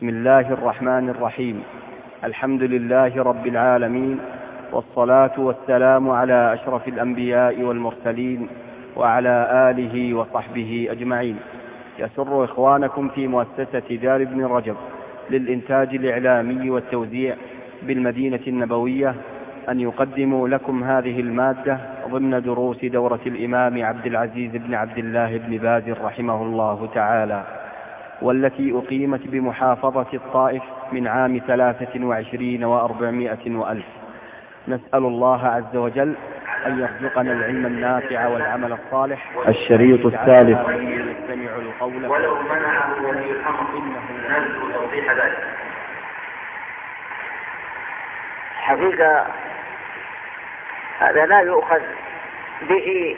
بسم الله الرحمن الرحيم. الحمد لله رب العالمين والصلاة والسلام على أشرف الأنبياء والمرسلين وعلى آله وصحبه أجمعين. يسر إخوانكم في مؤسسة دار ابن رجب للإنتاج الإعلامي والتوزيع بالمدينة النبوية أن يقدموا لكم هذه المادة ضمن دروس دورة الإمام عبد العزيز بن عبد الله بن باز رحمه الله تعالى. والتي أقيمت بمحافظة الطائف من عام ثلاثة وعشرين وأربعمائة وألف. نسأل الله عز وجل أن يرزقنا العلم النافع والعمل الصالح. الشريط الثالث. يستمع القول. ولو منعه ولي الأمر نرجو توضيح ذلك. حقيقة هذا لا يؤخذ به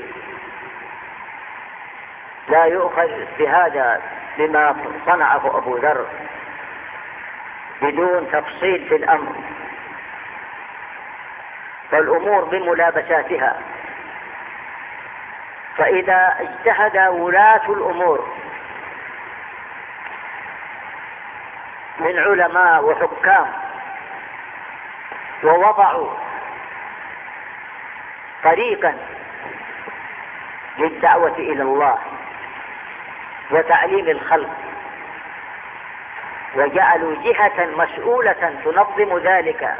لا يؤخذ بهذا بما صنعه أبو ذر بدون تفصيل في الأمر. فالأمور بملابساتها. فإذا اجتهد ولاة الأمور من علماء وحكام ووضعوا طريقا للدعوة إلى الله وتعليم الخلق. وجعلوا جهة مسؤولة تنظم ذلك.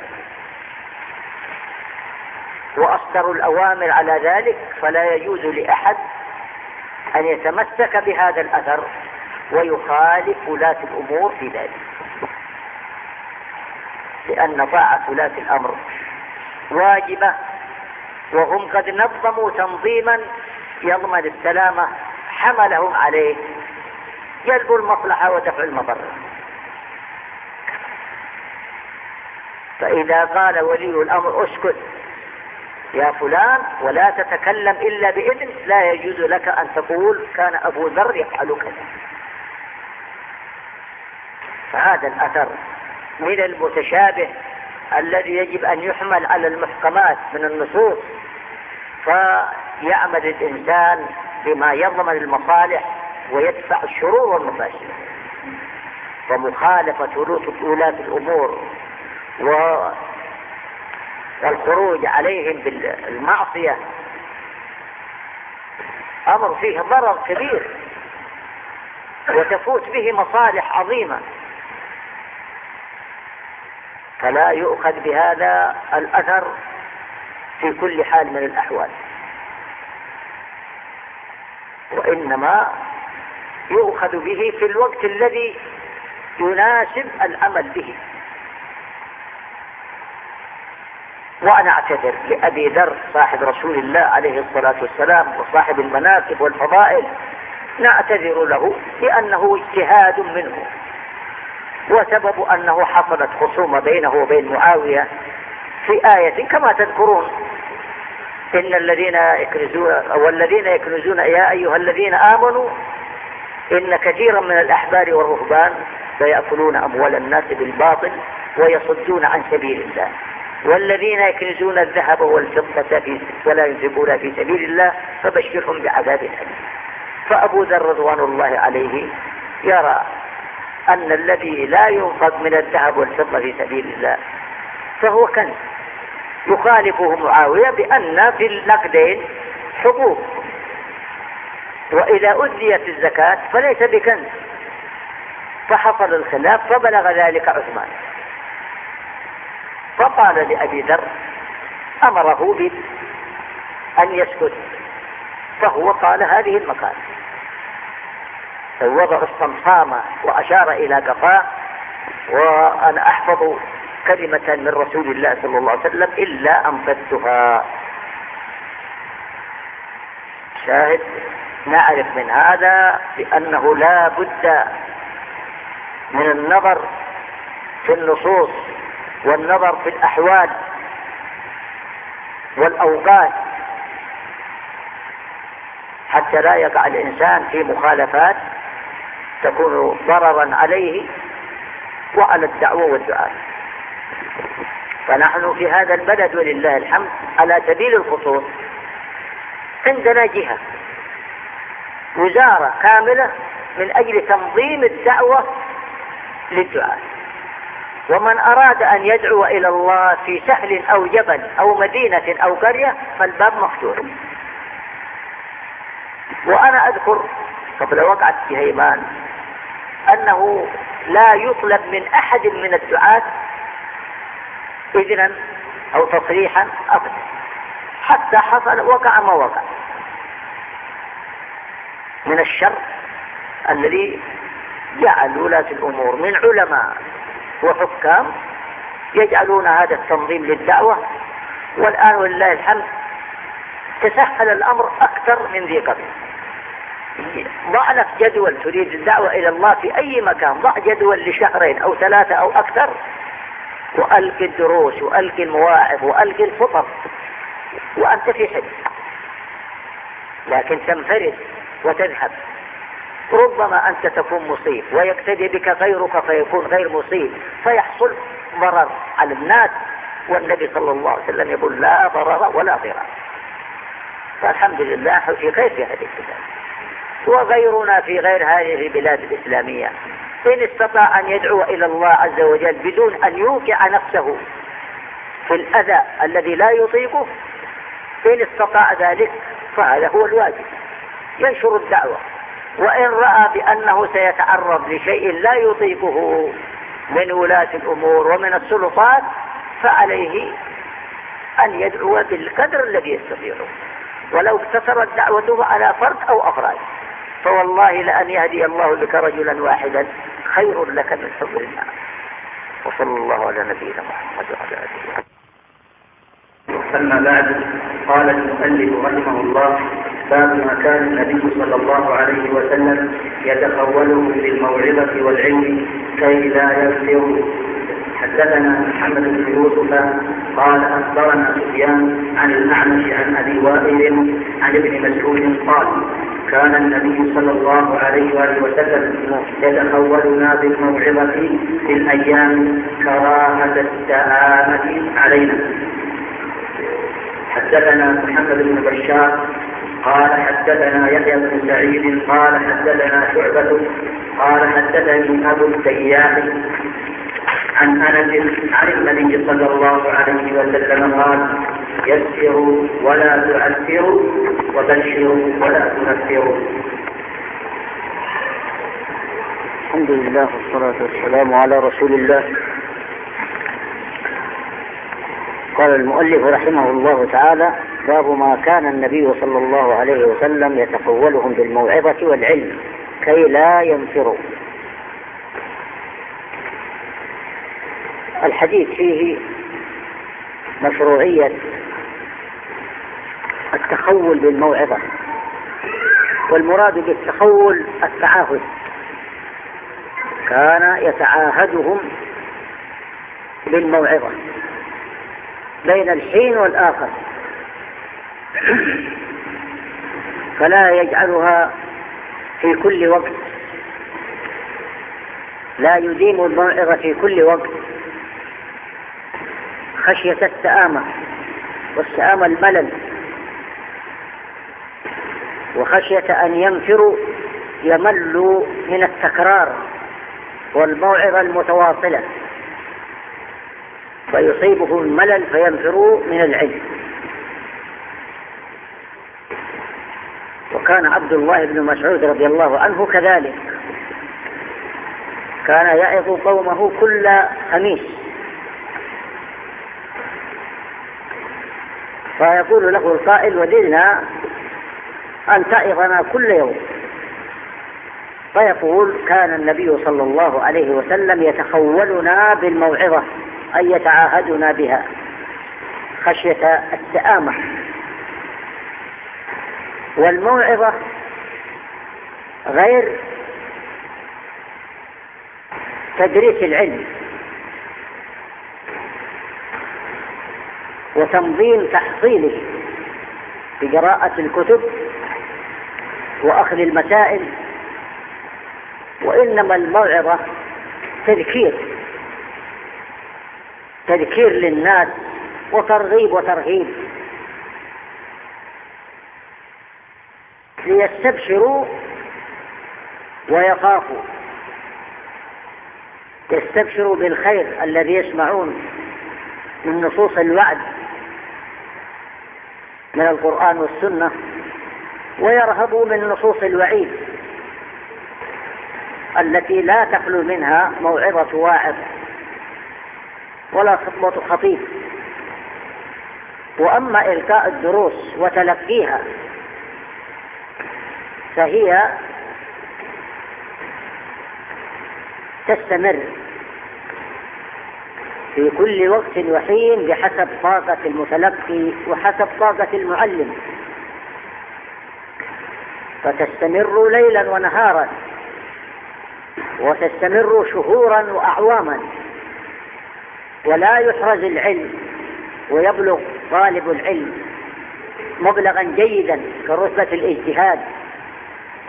وأصدروا الأوامر على ذلك فلا يجوز لأحد أن يتمسك بهذا الأثر ويخالف ولاة الأمور في ذلك. لأن طاعة ولاة الأمر واجبة وهم قد نظموا تنظيما يضمن السلامة حملهم عليه. جلب المصلحة ودفع المضرة. فإذا قال ولي الأمر اسكت. يا فلان ولا تتكلم إلا بإذن. لا يجوز لك أن تقول كان أبو ذر يفعل كذا فهذا الأثر من المتشابه الذي يجب أن يحمل على المحكمات من النصوص. فيعمل الإنسان بما يضمن المصالح ويدفع الشرور والمفاسد ومخالفة ولاة الأمور والخروج عليهم بالمعصية أمر فيه ضرر كبير. وتفوت به مصالح عظيمة. فلا يؤخذ بهذا الأثر في كل حال من الأحوال. وإنما يؤخذ به في الوقت الذي يناسب العمل به. وأنا أعتذر لأبي ذر صاحب رسول الله عليه الصلاة والسلام وصاحب المناكب والفضائل. نعتذر له لأنه اجتهاد منه. وسبب أنه حصلت خصومة بينه وبين معاوية في آية كما تذكرون. إن الذين يكنزون والذين يكنزون يا أيها الذين آمنوا إن كثيرا من الأحبار والرهبان سيأكلون أموال الناس بالباطل ويصدون عن سبيل الله. والذين يكنزون الذهب والفضة ولا ينفقون في سبيل الله فبشرهم بعذاب أليم. فأبو ذر رضوان الله عليه يرى أن الذي لا ينفق من الذهب والفضة في سبيل الله فهو كنز. يخالفه معاوية بأن في النقدين حقوق. وإذا أديت الزكاة فليس بكنز فحصل الخلاف فبلغ ذلك عثمان. فقال لأبي ذر أمره بأن يسكت. فهو قال هذه المقالة وضع الصمصامة وأشار إلى قفاه وأنا أحفظ كلمة من رسول الله صلى الله عليه وسلم إلا أنفذتها شاهد؟ نعرف من هذا بأنه لا بد من النظر في النصوص والنظر في الأحوال والأوقات حتى لا يقع الإنسان في مخالفات تكون ضررا عليه وعلى الدعوة والدعاء. فنحن في هذا البلد ولله الحمد على سبيل الخصوص عندنا جهة. وزارة كاملة من أجل تنظيم الدعوة للدعاء. ومن أراد أن يدعو إلى الله في سهل أو جبل أو مدينة أو قرية فالباب مفتوح. وأنا أذكر قبل وقعة هيمان أنه لا يطلب من أحد من الدعاة إذنا أو تصريحا أبدا. حتى حصل وقع ما وقع. من الشر الذي جعل ولاة الأمور من علماء وحكام يجعلون هذا التنظيم للدعوة والآن ولله الحمد تسهل الأمر أكثر من ذي قبل. ضع لك جدول تريد الدعوة إلى الله في أي مكان ضع جدول لشهرين أو ثلاثة أو أكثر وألقي الدروس وألقي المواعظ وألقي الخطب وأنت في حج. لكن تنفرد. وتذهب. ربما أنت تكون مصيب ويقتدي بك غيرك فيكون غير مصيب فيحصل ضرر على الناس والنبي صلى الله عليه وسلم يقول لا ضرر ولا ضرر فالحمد لله في خير في هذه الكتاب وغيرنا في غير هذه البلاد الإسلامية. إن استطاع أن يدعو إلى الله عز وجل بدون أن يوقع نفسه في الأذى الذي لا يطيقه إن استطاع ذلك فهذا هو الواجب. ينشر الدعوة. وإن رأى بأنه سيتعرض لشيء لا يطيقه من ولاة الأمور ومن السلطات فعليه أن يدعو بالقدر الذي يستطيعه. ولو اقتصرت دعوته على فرد أو أفراد. فوالله لأن يهدي الله بك رجلا واحدا خير لك من حب الناس وصلى الله على نبينا محمد وعلى آله أما بعد قال المؤلف رحمه الله باب ما كان النبي صلى الله عليه وسلم يتقوله بالموعظة والعلم كي لا يغفر حدثنا محمد بن يوسف قال أخبرنا سفيان عن الأعمش عن أبي وائل عن ابن مسعود قال كان النبي صلى الله عليه وآله وسلم يتخولنا بالموعظه في الأيام كراهة التآمة علينا. حدثنا محمد بن بشار قال حدثنا يحيى بن سعيد قال حدثنا شعبة قال حدثني أبو التياح عن أنس عن النبي صلى الله عليه وسلم قال يسروا ولا تعسروا وبشروا ولا تنفروا الحمد لله والصلاة والسلام على رسول الله. قال المؤلف رحمه الله تعالى باب ما كان النبي صلى الله عليه وسلم يتقولهم بالموعظة والعلم كي لا ينفروا. الحديث فيه مشروعية التخول بالموعظة والمراد بالتخول التعاهد. كان يتعاهدهم بالموعظة بين الحين والآخر. فلا يجعلها في كل وقت. لا يديم الموعظة في كل وقت. خشية السآمة والسآمة الملل. وخشية أن ينفروا يملوا من التكرار والموعظة المتواصلة. فيصيبهم الملل فينفروا من العلم وكان عبد الله بن مسعود رضي الله عنه كذلك. كان يعظ قومه كل خميس. فيقول له القائل وددنا أن تعظنا كل يوم. فيقول كان النبي صلى الله عليه وسلم يتخولنا بالموعظة أي يتعاهدنا بها خشية التآمة. والموعظة غير تدريس العلم وتنظيم تحصيله بقراءة الكتب وأخذ المسائل وإنما الموعظة تذكير تذكير للناس وترغيب وترهيب. ليستبشروا ويخافوا. يستبشروا بالخير الذي يسمعون من نصوص الوعد من القرآن والسنة ويرهبوا من نصوص الوعيد التي لا تخلو منها موعظة واعظ ولا خطبة خطيب. وأما إلقاء الدروس وتلقيها فهي تستمر في كل وقت وحين بحسب طاقة المتلقي وحسب طاقة المعلم. فتستمر ليلا ونهارا وتستمر شهورا وأعواما. ولا يحرز العلم ويبلغ طالب العلم مبلغا جيدا كرتبة الاجتهاد.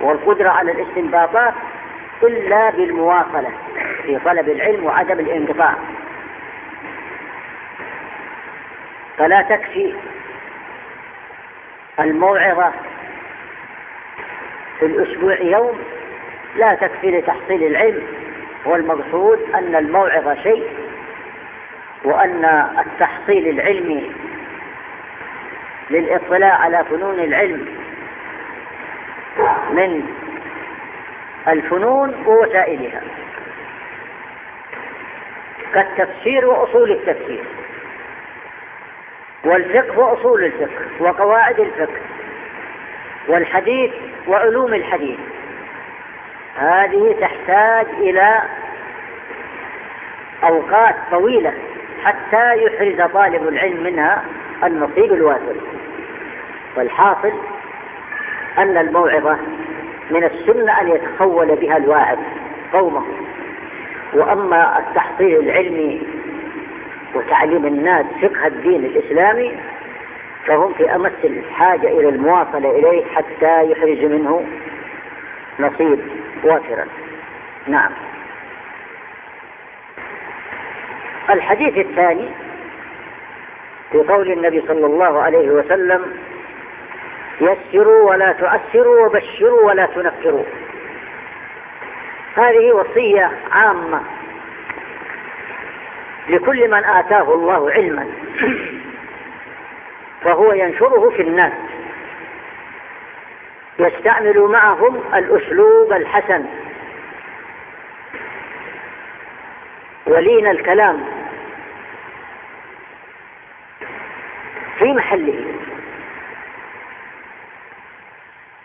والقدرة على الاستنباطات إلا بالمواصلة في طلب العلم وعدم الانقطاع. فلا تكفي الموعظة في الأسبوع يوم لا تكفي لتحصيل العلم والمقصود أن الموعظة شيء وأن التحصيل العلمي للاطلاع على فنون العلم من الفنون ووسائلها. كالتفسير وأصول التفسير. والفقه وأصول الفقه وقواعد الفقه والحديث وعلوم الحديث. هذه تحتاج إلى أوقات طويلة حتى يحرز طالب العلم منها النصيب الوافر. والحاصل أن الموعظة من السنة أن يتخول بها الواعظ قومه. وأما التحصيل العلمي وتعليم الناس فقه الدين الإسلامي فهم في أمس الحاجة إلى المواصلة إليه حتى يحرز منه نصيب وافرا. نعم. الحديث الثاني في قول النبي صلى الله عليه وسلم يسروا ولا تعسروا وبشروا ولا تنفروا. هذه وصية عامة لكل من آتاه الله علما. فهو ينشره في الناس. يستعمل معهم الأسلوب الحسن. ولين الكلام في محله.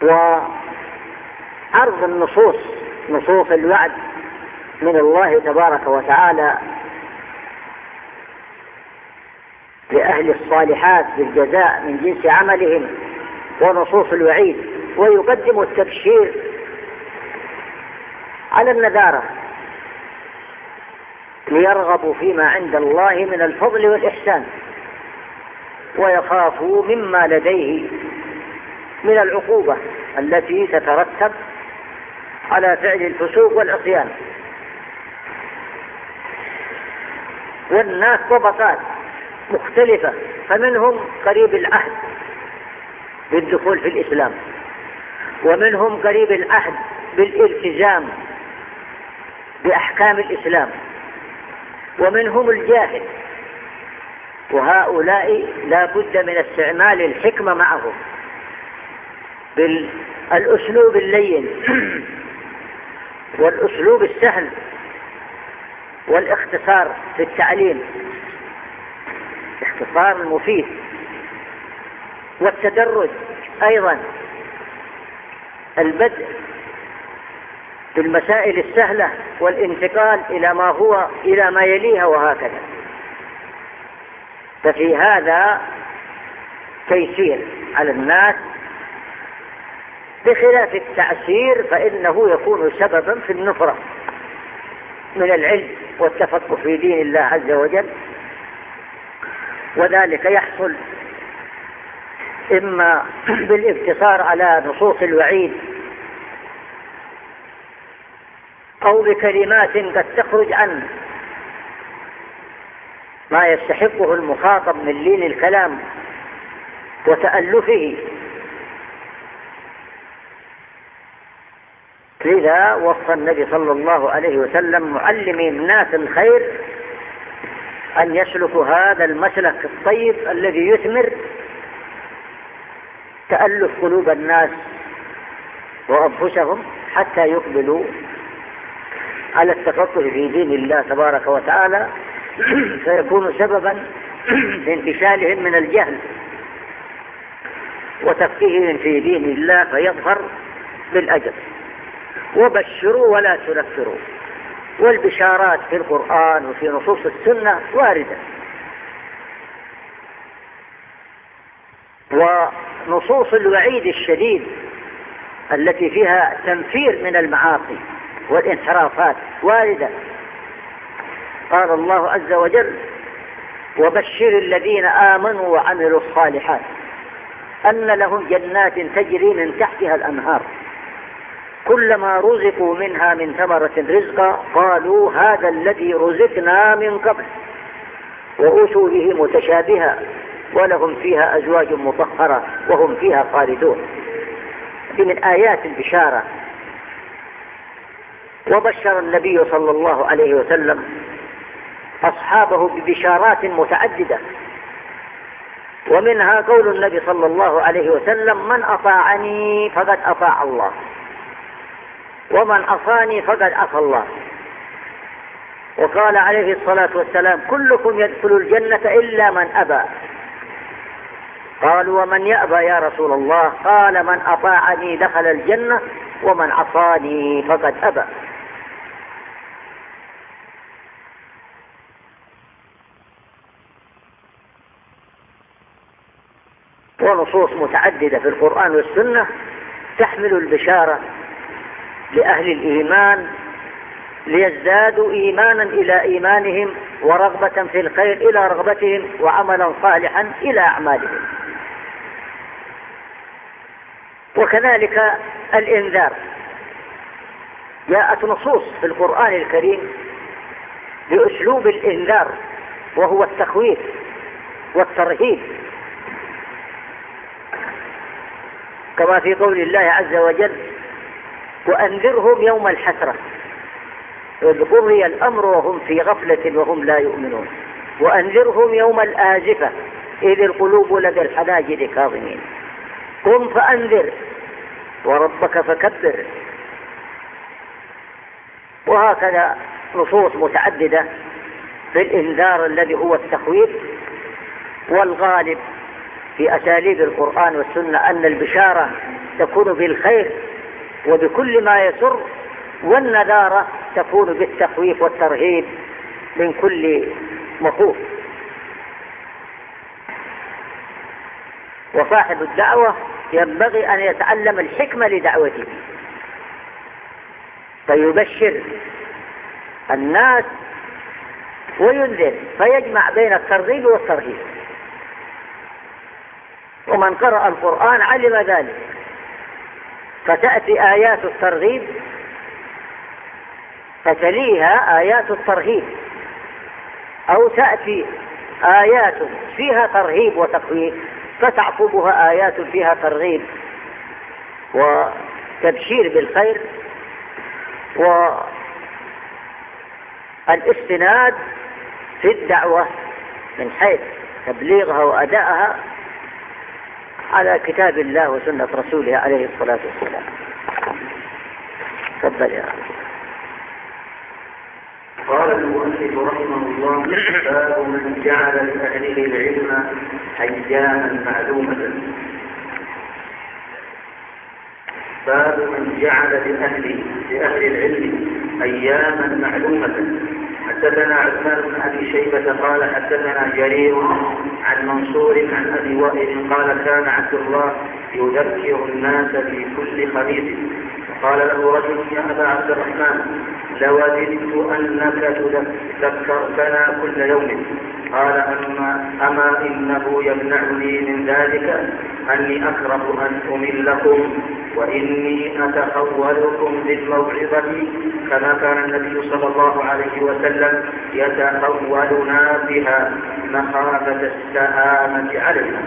وعرض النصوص نصوص الوعد من الله تبارك وتعالى لأهل الصالحات بالجزاء من جنس عملهم ونصوص الوعيد. ويقدم التبشير على النذارة ليرغبوا فيما عند الله من الفضل والإحسان ويخافوا مما لديه من العقوبة التي تترتب على فعل الفسوق والعصيان. والناس طبقات مختلفة فمنهم قريب العهد بالدخول في الإسلام ومنهم قريب العهد بالالتزام بأحكام الإسلام ومنهم الجاهل. وهؤلاء لا بد من استعمال الحكمة معهم. بالأسلوب اللين والأسلوب السهل والاختصار في التعليم. اختصار مفيد. والتدرج أيضا. البدء بالمسائل السهلة والانتقال إلى ما هو إلى ما يليها وهكذا. ففي هذا تيسير على الناس بخلاف التعسير فإنه يكون سببا في النفرة من العلم والتفقه في دين الله عز وجل. وذلك يحصل إما بالاقتصار على نصوص الوعيد أو بكلمات قد تخرج عن ما يستحقه المخاطب من لين الكلام وتألفه لذا وصى النبي صلى الله عليه وسلم معلمي الناس الخير أن يسلكوا هذا المسلك الطيب الذي يثمر تألف قلوب الناس وأنفسهم حتى يقبلوا على التفقه في دين الله تبارك وتعالى فيكون سببا في انتشالهم من الجهل وتفقيههم في دين الله فيظهر بالأجر. وبشروا ولا تنفروا. والبشارات في القرآن وفي نصوص السنة واردة. ونصوص الوعيد الشديد التي فيها تنفير من المعاصي والانحرافات واردة. قال الله عز وجل وبشر الذين آمنوا وعملوا الصالحات أن لهم جنات تجري من تحتها الأنهار. كلما رزقوا منها من ثمرة رزقا قالوا هذا الذي رزقنا من قبل. وأوتوا به متشابها ولهم فيها أزواج مطهرة وهم فيها خالدون. هذه من آيات البشارة. وبشر النبي صلى الله عليه وسلم أصحابه ببشارات متعددة. ومنها قول النبي صلى الله عليه وسلم من أطاعني فقد أطاع الله. ومن عصاني فقد عصى الله. وقال عليه الصلاة والسلام كلكم يدخل الجنة إلا من أبى. قالوا ومن يأبى يا رسول الله؟ قال من أطاعني دخل الجنة ومن عصاني فقد أبى. ونصوص متعددة في القرآن والسنة تحمل البشارة لأهل الإيمان ليزدادوا إيمانا إلى إيمانهم ورغبة في الخير إلى رغبتهم وعملا صالحا إلى أعمالهم. وكذلك الإنذار. جاءت نصوص في القرآن الكريم بأسلوب الإنذار وهو التخويف والترهيب. كما في قول الله عز وجل وأنذرهم يوم الحسرة. إذ قضي الأمر وهم في غفلة وهم لا يؤمنون. وأنذرهم يوم الآزفة. إذ القلوب لدى الحناجر كاظمين. قم فأنذر. وربك فكبر. وهكذا نصوص متعددة في الإنذار الذي هو التخويف والغالب في أساليب القرآن والسنة أن البشارة تكون بالخير وبكل ما يسر والنذارة تكون بالتخويف والترهيب من كل مخوف. وصاحب الدعوة ينبغي أن يتعلم الحكمة لدعوته. فيبشر الناس وينذر فيجمع بين الترغيب والترهيب. ومن قرأ القرآن علم ذلك. فتأتي آيات الترغيب فتليها آيات الترهيب. أو تأتي آيات فيها ترهيب وتخويف فتعقبها آيات فيها ترغيب وتبشير بالخير والإستناد في الدعوة من حيث تبليغها وأدائها. على كتاب الله وسنة رسوله عليه الصلاة والسلام. تفضل يا قال المؤلف رحمه الله باب من جعل لأهله العلم أياما معلومة. باب من جعل لأهل لأهل العلم أياما معلومة. حدثنا عثمان بن أبي شيبة قال حدثنا جرير عن منصور عن أبي وائل قال كان عبد الله يذكر الناس في كل خميس قال له رجل يا أبا عبد الرحمن لوددت أنك ذكرتنا كل يوم. قال أما, أما إنه يمنعني من ذلك أني أكره أن أملكم وإني أتخولكم بالموعظة كما كان النبي صلى الله عليه وسلم يتخولنا بها مخافة السآمة علينا.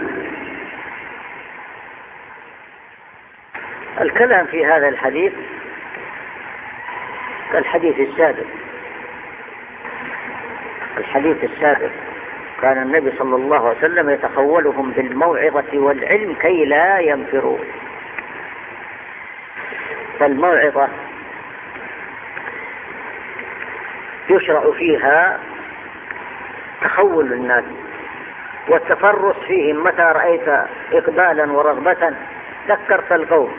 الكلام في هذا الحديث الحديث السابق. الحديث السابق. كان النبي صلى الله عليه وسلم يتخولهم بالموعظة والعلم كي لا ينفروا فالموعظة يشرع فيها تخول الناس والتفرس فيهم. متى رأيت إقبالا ورغبة ذكرت القوم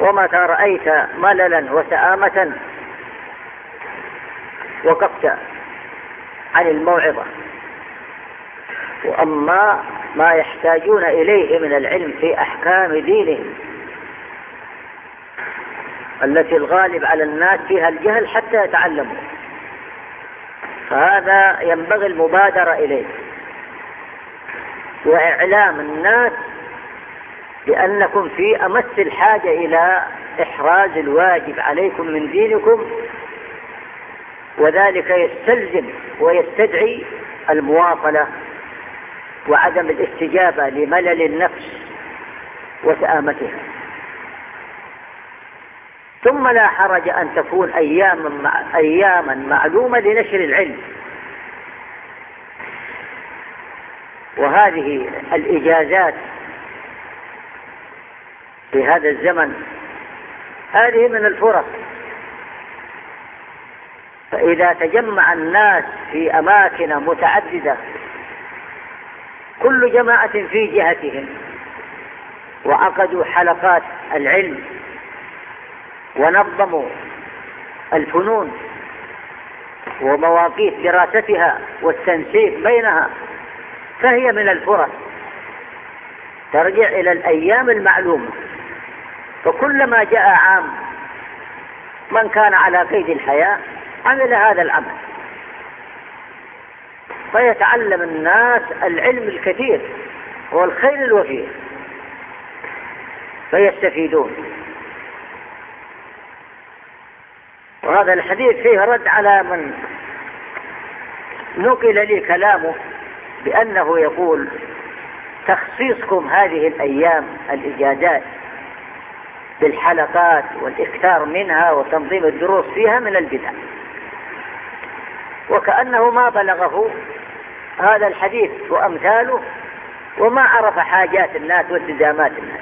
ومتى رأيت مللا وسآمة وقفت عن الموعظة. وأما ما يحتاجون إليه من العلم في أحكام دينهم. التي الغالب على الناس فيها الجهل حتى يتعلموا. فهذا ينبغي المبادرة إليه. وإعلام الناس بأنكم في أمس الحاجة إلى إحراز الواجب عليكم من دينكم وذلك يستلزم ويستدعي المواصلة وعدم الاستجابة لملل النفس وسآمتها ثم لا حرج أن تكون أياما, أياما معلومة لنشر العلم. وهذه الإجازات في هذا الزمن هذه من الفرص. فإذا تجمع الناس في أماكن متعددة كل جماعة في جهتهم وعقدوا حلقات العلم ونظموا الفنون ومواقيت دراستها والتنسيق بينها فهي من الفرص. ترجع إلى الأيام المعلومة. فكلما جاء عام من كان على قيد الحياة عمل هذا العمل. فيتعلم الناس العلم الكثير والخير الوفير. فيستفيدون. وهذا الحديث فيه رد على من نقل لي كلامه بأنه يقول تخصيصكم هذه الأيام الإجازات بالحلقات والإكثار منها وتنظيم الدروس فيها من البدع. وكأنه ما بلغه هذا الحديث وأمثاله وما عرف حاجات الناس والتزامات الناس.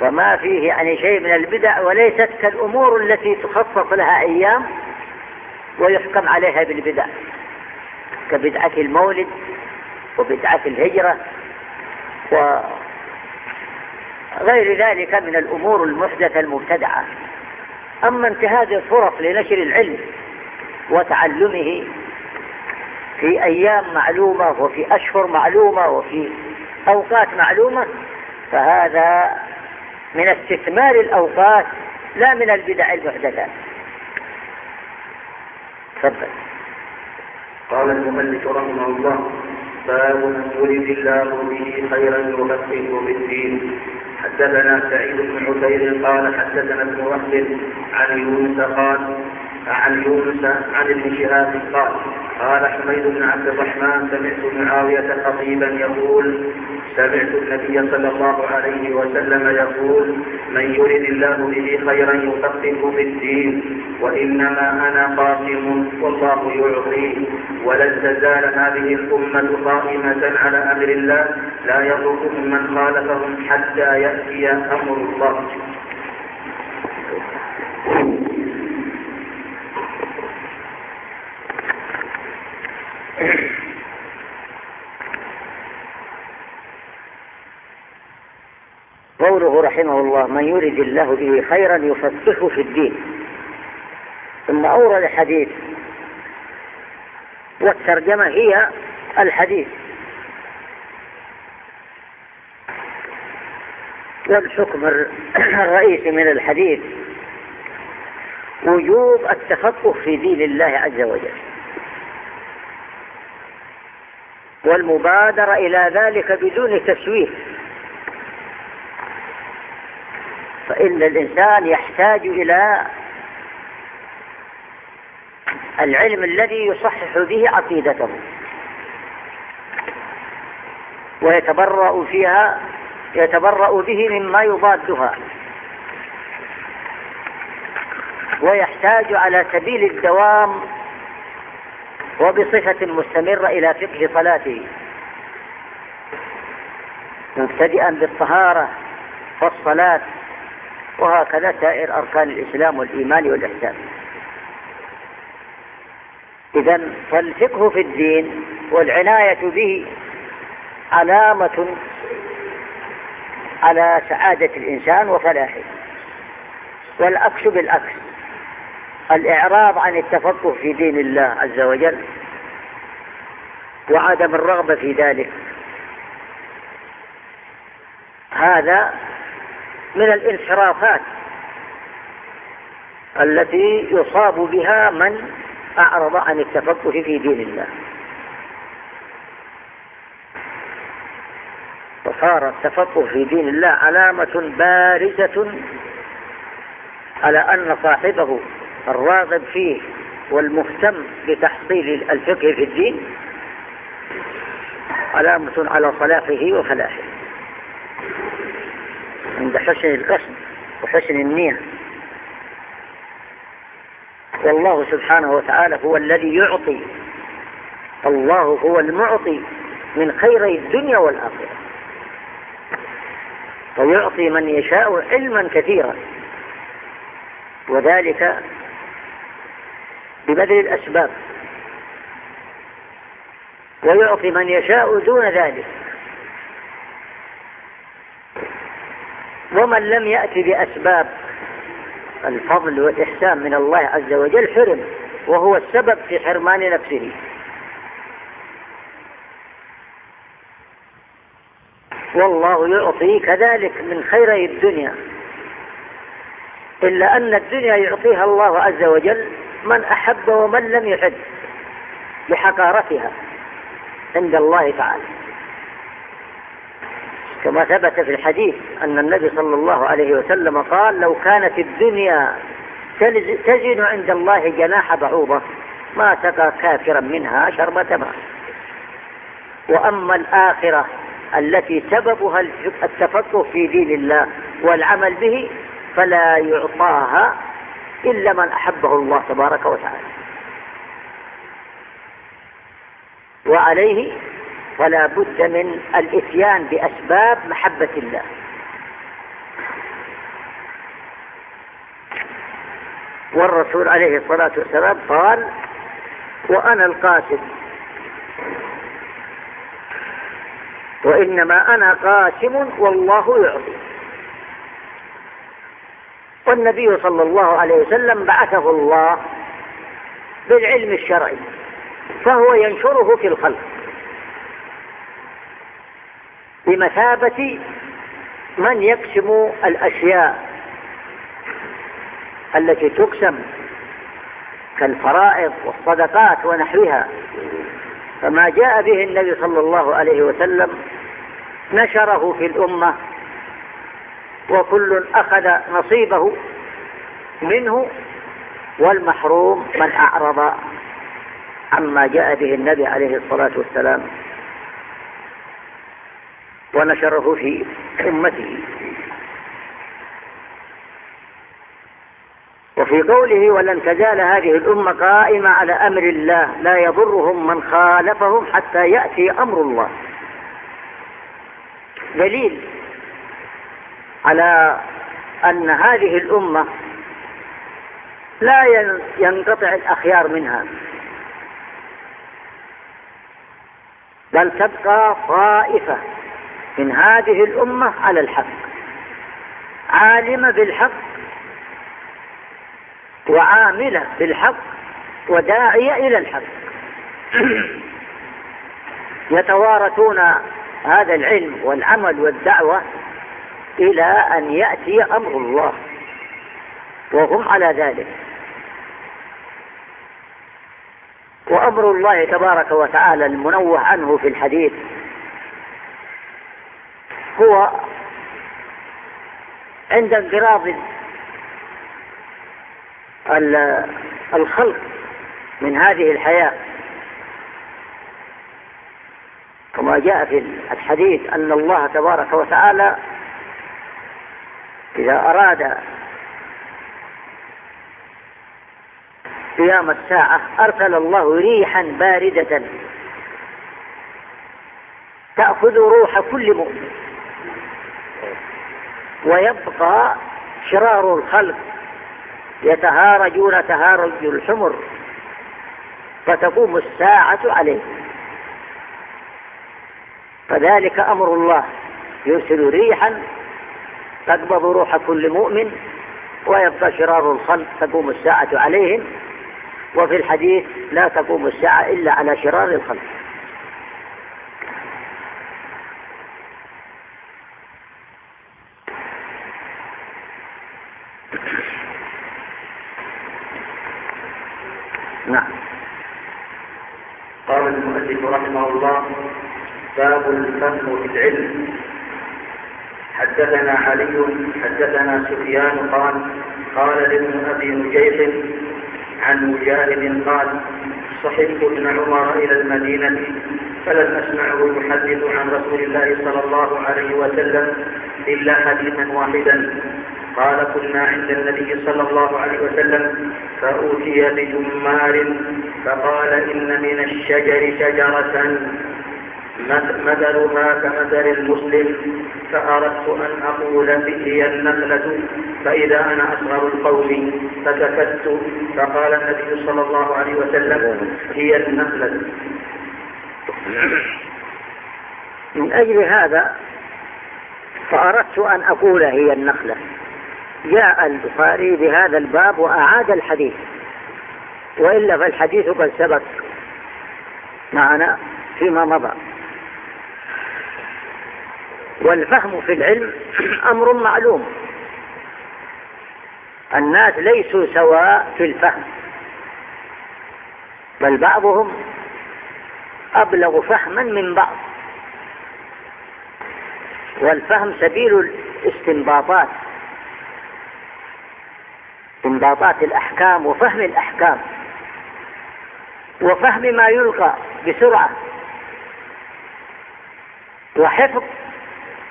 فما فيه يعني شيء من البدع وليست كالأمور التي تخصص لها أيام ويحكم عليها بالبدع. كبدعة المولد وبدعة الهجرة وغير ذلك من الأمور المحدثة المبتدعة. أما انتهاز الفرص لنشر العلم وتعلمه في أيام معلومة وفي أشهر معلومة وفي أوقات معلومة فهذا من استثمار الأوقات لا من البدع المحدثات تفضل. قال المؤلف رحمه الله باب يرد الله به خيرا يفقهه بالدين. حدثنا سعيد بن عبيد قال حدثنا ابن وهب عن يونس قال عن يونس عن ابن شهاب قال قال حميد بن عبد الرحمن سمعت معاوية خطيبا يقول سمعت النبي صلى الله عليه وسلم يقول من يرد الله به خيرا يفقهه في الدين وإنما أنا قاسم والله يعطيه. ولن تزال هذه الأمة قائمة على أمر الله لا يضرهم من خالفهم حتى يأتي أمر الله. قوله رحمه الله من يرد الله به خيرا يفقهه في الدين. ثم أورد الحديث. والترجمة هي الحديث. والحكم الرئيسي من الحديث وجوب التفقه في دين الله عز وجل. والمبادرة إلى ذلك بدون تسويف. فإن الإنسان يحتاج إلى العلم الذي يصحح به عقيدته ويتبرأ فيها يتبرأ به مما يضادها ويحتاج على سبيل الدوام وبصفة مستمرة إلى فقه صلاته. مبتدئا بالطهارة والصلاة وهكذا سائر أركان الإسلام والإيمان والإحسان. إذا فالفقه في الدين والعناية به علامة على سعادة الإنسان وفلاحه. والعكس بالعكس. الإعراض عن التفقه في دين الله عز وجل وعدم الرغبة في ذلك. هذا من الانحرافات التي يصاب بها من أعرض عن التفقه في دين الله. وصار التفقه في دين الله علامة بارزة على أن صاحبه الراغب فيه والمهتم بتحصيل الفقه في الدين علامة على صلاحه وفلاحه. عند حسن القصد وحسن النية. والله سبحانه وتعالى هو الذي يعطي. الله هو المعطي من خيري الدنيا والآخرة. ويعطي من يشاء علما كثيرا. وذلك ببذل الأسباب. ويعطي من يشاء دون ذلك. ومن لم يأتي بأسباب الفضل والإحسان من الله عز وجل حرم وهو السبب في حرمان نفسه. والله يعطي كذلك من خيري الدنيا. إلا أن الدنيا يعطيها الله عز وجل من أحب ومن لم يحب لحقارتها عند الله تعالى. كما ثبت في الحديث أن النبي صلى الله عليه وسلم قال لو كانت الدنيا تزن عند الله جناح بعوضة ما سقى كافرا منها شربة ماء وأما الآخرة التي سببها التفقه في دين الله والعمل به فلا يعطاها إلا من أحبه الله تبارك وتعالى. وعليه فلا بد من الإتيان بأسباب محبة الله. والرسول عليه الصلاة والسلام قال وأنا القاسم. وإنما أنا قاسم والله يعطي والنبي صلى الله عليه وسلم بعثه الله بالعلم الشرعي فهو ينشره في الخلق بمثابة من يقسم الأشياء التي تقسم كالفرائض والصدقات ونحوها. فما جاء به النبي صلى الله عليه وسلم نشره في الأمة وكل أخذ نصيبه منه والمحروم من أعرض عما جاء به النبي عليه الصلاة والسلام. ونشره في أمته. وفي قوله ولن تزال هذه الأمة قائمة على أمر الله لا يضرهم من خالفهم حتى يأتي أمر الله. دليل على أن هذه الأمة لا ينقطع الأخيار منها. بل تبقى طائفة من هذه الأمة على الحق عالمة بالحق وعاملة بالحق وداعية إلى الحق. يتوارثون هذا العلم والعمل والدعوة إلى أن يأتي أمر الله. وهم على ذلك. وأمر الله تبارك وتعالى المنوه عنه في الحديث هو عند انقراض الخلق من هذه الحياة. كما جاء في الحديث أن الله تبارك وتعالى إذا أراد قيام الساعة أرسل الله ريحا باردة. تأخذ روح كل مؤمن. ويبقى شرار الخلق يتهارجون تهارج الحمر فتقوم الساعة عليه. فذلك أمر الله. يرسل ريحا تقبض روح كل مؤمن ويبقى شرار الخلق تقوم الساعة عليهم. وفي الحديث لا تقوم الساعة إلا على شرار الخلق. نعم. قال المؤلف رحمه الله باب الفهم في العلم. حدثنا علي حدثنا سفيان قال قال لابن أبي نجيح عن مجاهد قال صحبت ابن عمر إلى المدينة فلم أسمعه يحدث عن رسول الله صلى الله عليه وسلم إلا حديثا واحدا. قال كنا عند النبي صلى الله عليه وسلم فأوتي بجمار فقال إن من الشجر شجرة مثلها كمثل المسلم. فأردت أن أقول هي النخلة فإذا أنا أصغر القوم فسكت. فقال النبي صلى الله عليه وسلم هي النخلة. من أجل هذا فأردت أن أقول هي النخلة. جاء البخاري بهذا الباب وأعاد الحديث. وإلا فالحديث قد سبق معنا فيما مضى. والفهم في العلم أمر معلوم. الناس ليسوا سواء في الفهم بل بعضهم أبلغ فهما من بعض. والفهم سبيل الاستنباطات استنباطات الأحكام وفهم الأحكام وفهم ما يلقى بسرعة وحفظ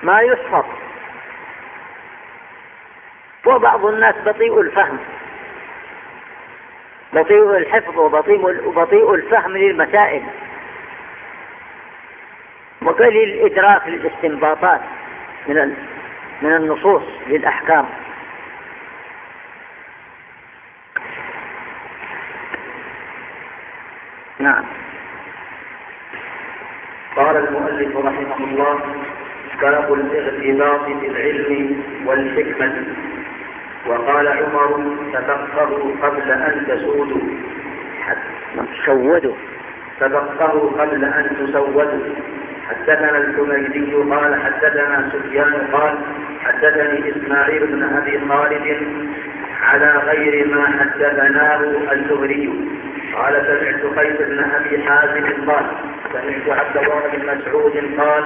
ما يحفظ وبعض الناس بطيء الفهم. بطيء الحفظ وبطيء الفهم للمسائل. وقليل الإدراك للاستنباطات من من النصوص للأحكام. نعم. قال المؤلف رحمه الله باب الاغتباط في العلم والحكمة. وقال عمر تفقهوا قبل أن تسودوا. سودوا تفقهوا قبل أن تسودوا. حدثنا الحميدي قال حدثنا سفيان قال حدثني إسماعيل بن أبي خالد على غير ما حدثناه الزهري. قال سمعت قيس بن أبي حازم قال سمعت عبد الله بن مسعود قال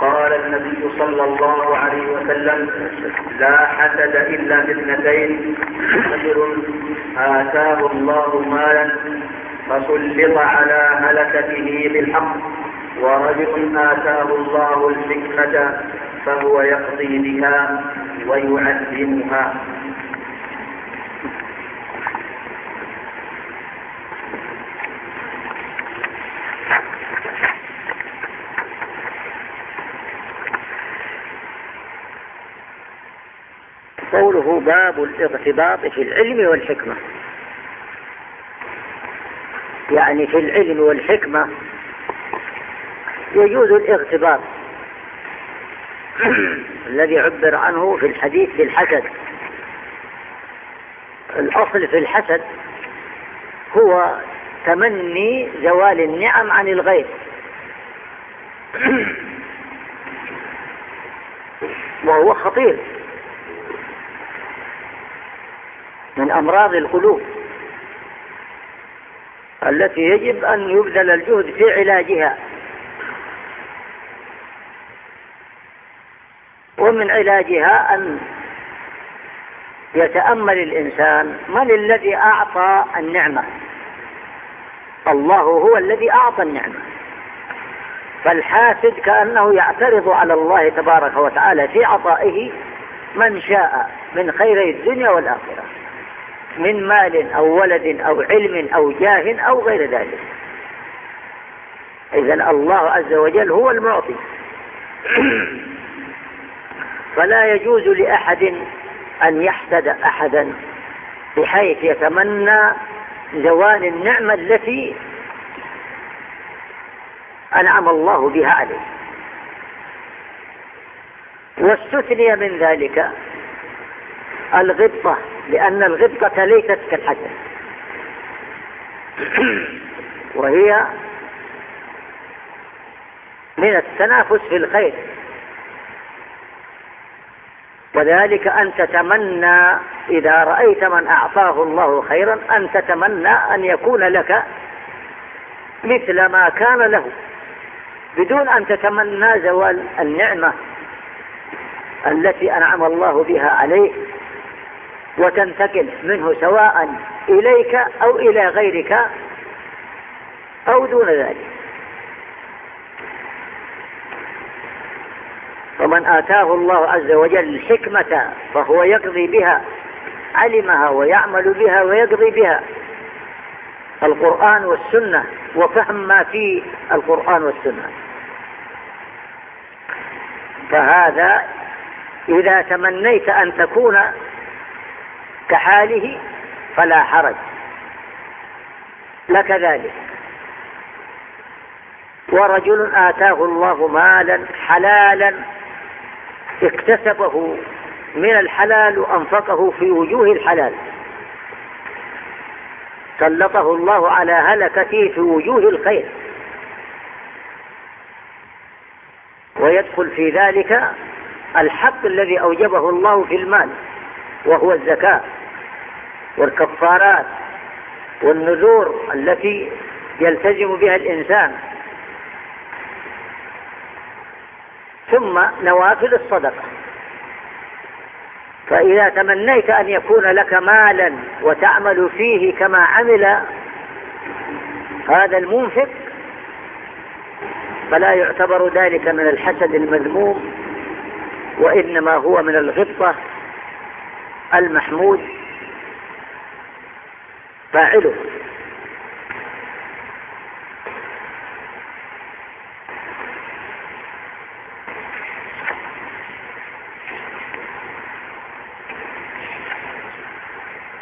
قال النبي صلى الله عليه وسلم لا حسد إلا باثنتين رجل آتاه الله مالا فسلط على هلكته بالحق ورجل آتاه الله الحكمه فهو يقضي بها ويعلمها. قوله باب الارتباط في العلم والحكمة. يعني في العلم والحكمة يجوز الارتباط الذي عبر عنه في الحديث بالحسد الأصل في الحسد هو تمني زوال النعم عن الغير. وهو خطير. من أمراض القلوب التي يجب أن يبذل الجهد في علاجها. ومن علاجها أن يتأمل الإنسان من الذي أعطى النعمة. الله هو الذي أعطى النعمة. فالحاسد كأنه يعترض على الله تبارك وتعالى في عطائه من شاء من خيري الدنيا والآخرة. من مال أو ولد أو علم أو جاه أو غير ذلك. إذا الله عز وجل هو المعطي. فلا يجوز لأحد أن يحسد أحدا بحيث يتمنى زوال النعمة التي أنعم الله بها عليه. واستثني من ذلك الغبطة لأن الغبطة ليست كالحسد وهي من التنافس في الخير. وذلك أن تتمنى إذا رأيت من أعطاه الله خيرا أن تتمنى أن يكون لك مثل ما كان له. بدون أن تتمنى زوال النعمة التي أنعم الله بها عليك وتنتقل منه سواء إليك أو إلى غيرك أو دون ذلك. ومن آتاه الله عز وجل الحكمة فهو يقضي بها علمها ويعمل بها ويقضي بها. القرآن والسنة وفهم ما في القرآن والسنة. فهذا إذا تمنيت أن تكون كحاله فلا حرج. لك ذلك ورجل آتاه الله مالا حلالا اكتسبه من الحلال وأنفقه في وجوه الحلال. سلطه الله على هلكته في وجوه الخير. ويدخل في ذلك الحق الذي أوجبه الله في المال وهو الزكاة. والكفارات والنذور التي يلتزم بها الإنسان. ثم نوافل الصدقة. فإذا تمنيت أن يكون لك مالا وتعمل فيه كما عمل هذا المنفق فلا يعتبر ذلك من الحسد المذموم وإنما هو من الغبطة المحمود. فاعله.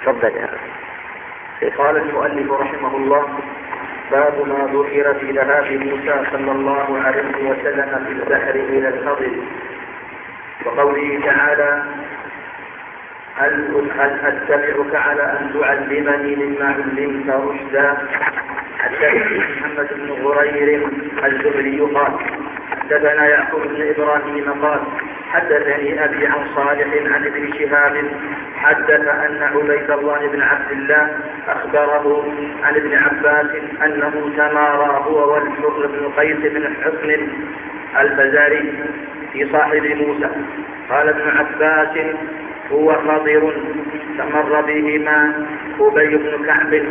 تفضل يا قال المؤلف رحمه الله باب ما ذكر في ذهاب موسى صلى الله عليه وسلم في البحر إلى الخضر وقوله تعالى هل هل أتبعك على أن تعلمني مما علمت رشدا؟ حدثني محمد بن غرير الزهري قال حدثنا يعقوب بن إبراهيم قال حدثني أبي عن صالح عن ابن شهاب حدث أن عبيد الله بن عبد الله أخبره عن ابن عباس أنه تمارى هو والحر بن قيس بن حصن الفزاري في صاحب موسى. قال ابن عباس هو خضر فمر بهما أبي بن كعب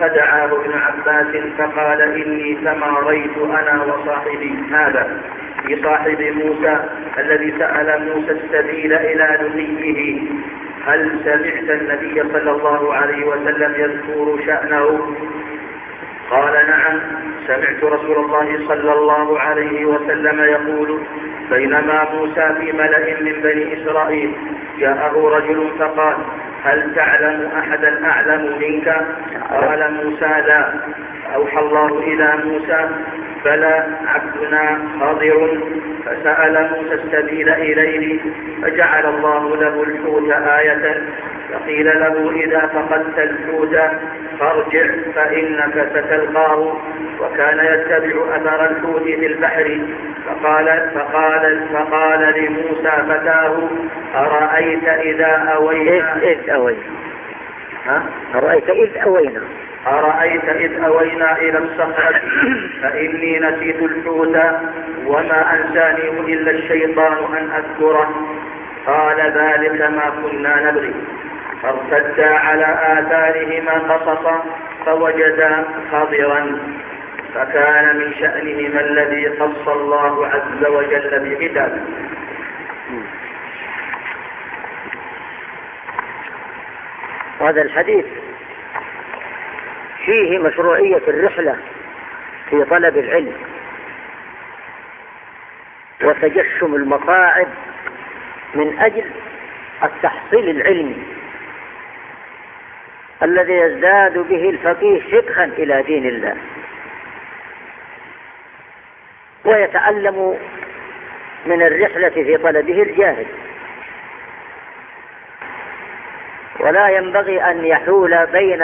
فدعاه ابن عباس فقال إني تماريت أنا وصاحبي هذا في صاحب موسى الذي سأل موسى السبيل إلى نبيه هل سمعت النبي صلى الله عليه وسلم يذكر شأنه؟ قال نعم سمعت رسول الله صلى الله عليه وسلم يقول بينما موسى في ملأ من بني إسرائيل جاءه رجل فقال هل تعلم أحدا أعلم منك؟ قال موسى لا. أوحى الله إلى موسى بلى عبدنا خاضر فسأل موسى السبيل إليه فجعل الله له الحوت آية. فقيل له إذا فقدت الحوت فارجع فإنك ستلقاه. وكان يتبع أثر الحوت في البحر. فقال فقال فقال لموسى فتاه أرأيت إذا أوينا؟ إذ أوينا. ها؟ أرأيت إذ أوينا. أرأيت إذ أوينا إلى الصخرة؟ فإني نسيت الحوت وما أنسانيه إلا الشيطان أن أذكره. قال ذلك ما كنا نبغي. فارتدا على آثارهما قصصا فوجدا خضرا. فكان من شأنهما الذي قص الله عز وجل بكتابه وهذا الحديث فيه مشروعية الرحلة في طلب العلم وتجشم المصاعب من أجل التحصيل العلمي الذي يزداد به الفقيه فقها إلى دين الله. ويتعلم من الرحلة في طلبه الجاهل. ولا ينبغي أن يحول بين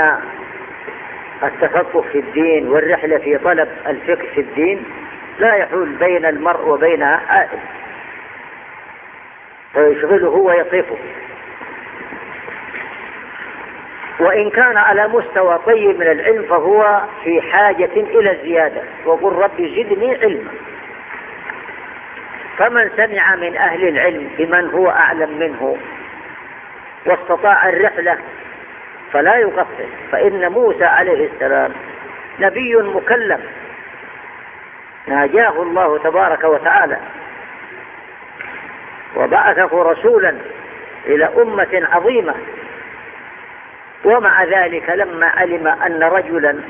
التفقه في الدين والرحلة في طلب الفقه في الدين لا يحول بين المرء وبينها حائل فيشغله ويصفه وإن كان على مستوى طيب من العلم فهو في حاجة إلى الزيادة. وقل رب زدني علما. فمن سمع من أهل العلم بمن هو أعلم منه واستطاع الرحلة فلا يقصر فإن موسى عليه السلام نبي مكلم. ناجاه الله تبارك وتعالى. وبعثه رسولا إلى أمة عظيمة. ومع ذلك لما علم أن رجلا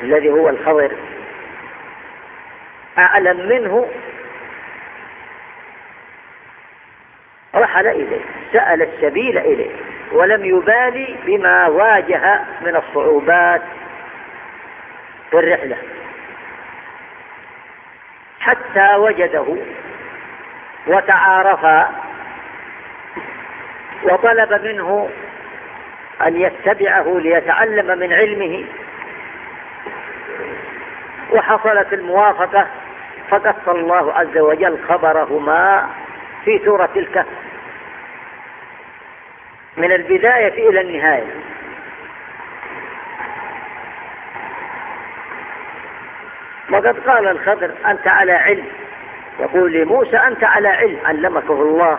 الذي هو الخضر أعلم منه رحل إليه سأل السبيل إليه. ولم يبالي بما واجه من الصعوبات في الرحلة. حتى وجده وتعارفا وطلب منه أن يتبعه ليتعلم من علمه. وحصلت الموافقة فقص الله عز وجل خبرهما في سورة الكهف. من البداية إلى النهاية. وقد قال الخضر أنت على علم. يقول لموسى أنت على علم. علمكه الله.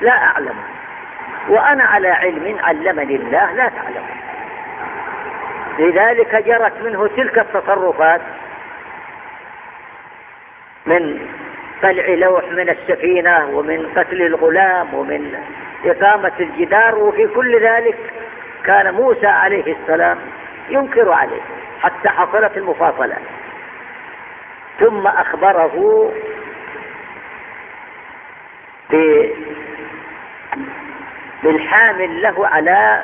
لا أعلم. وأنا على علم علمني الله لا تعلم. لذلك جرت منه تلك التصرفات من قلع لوح من السفينة ومن قتل الغلام ومن إقامة الجدار وفي كل ذلك كان موسى عليه السلام ينكر عليه حتى حصلت المفاصلة. ثم أخبره بالحامل له على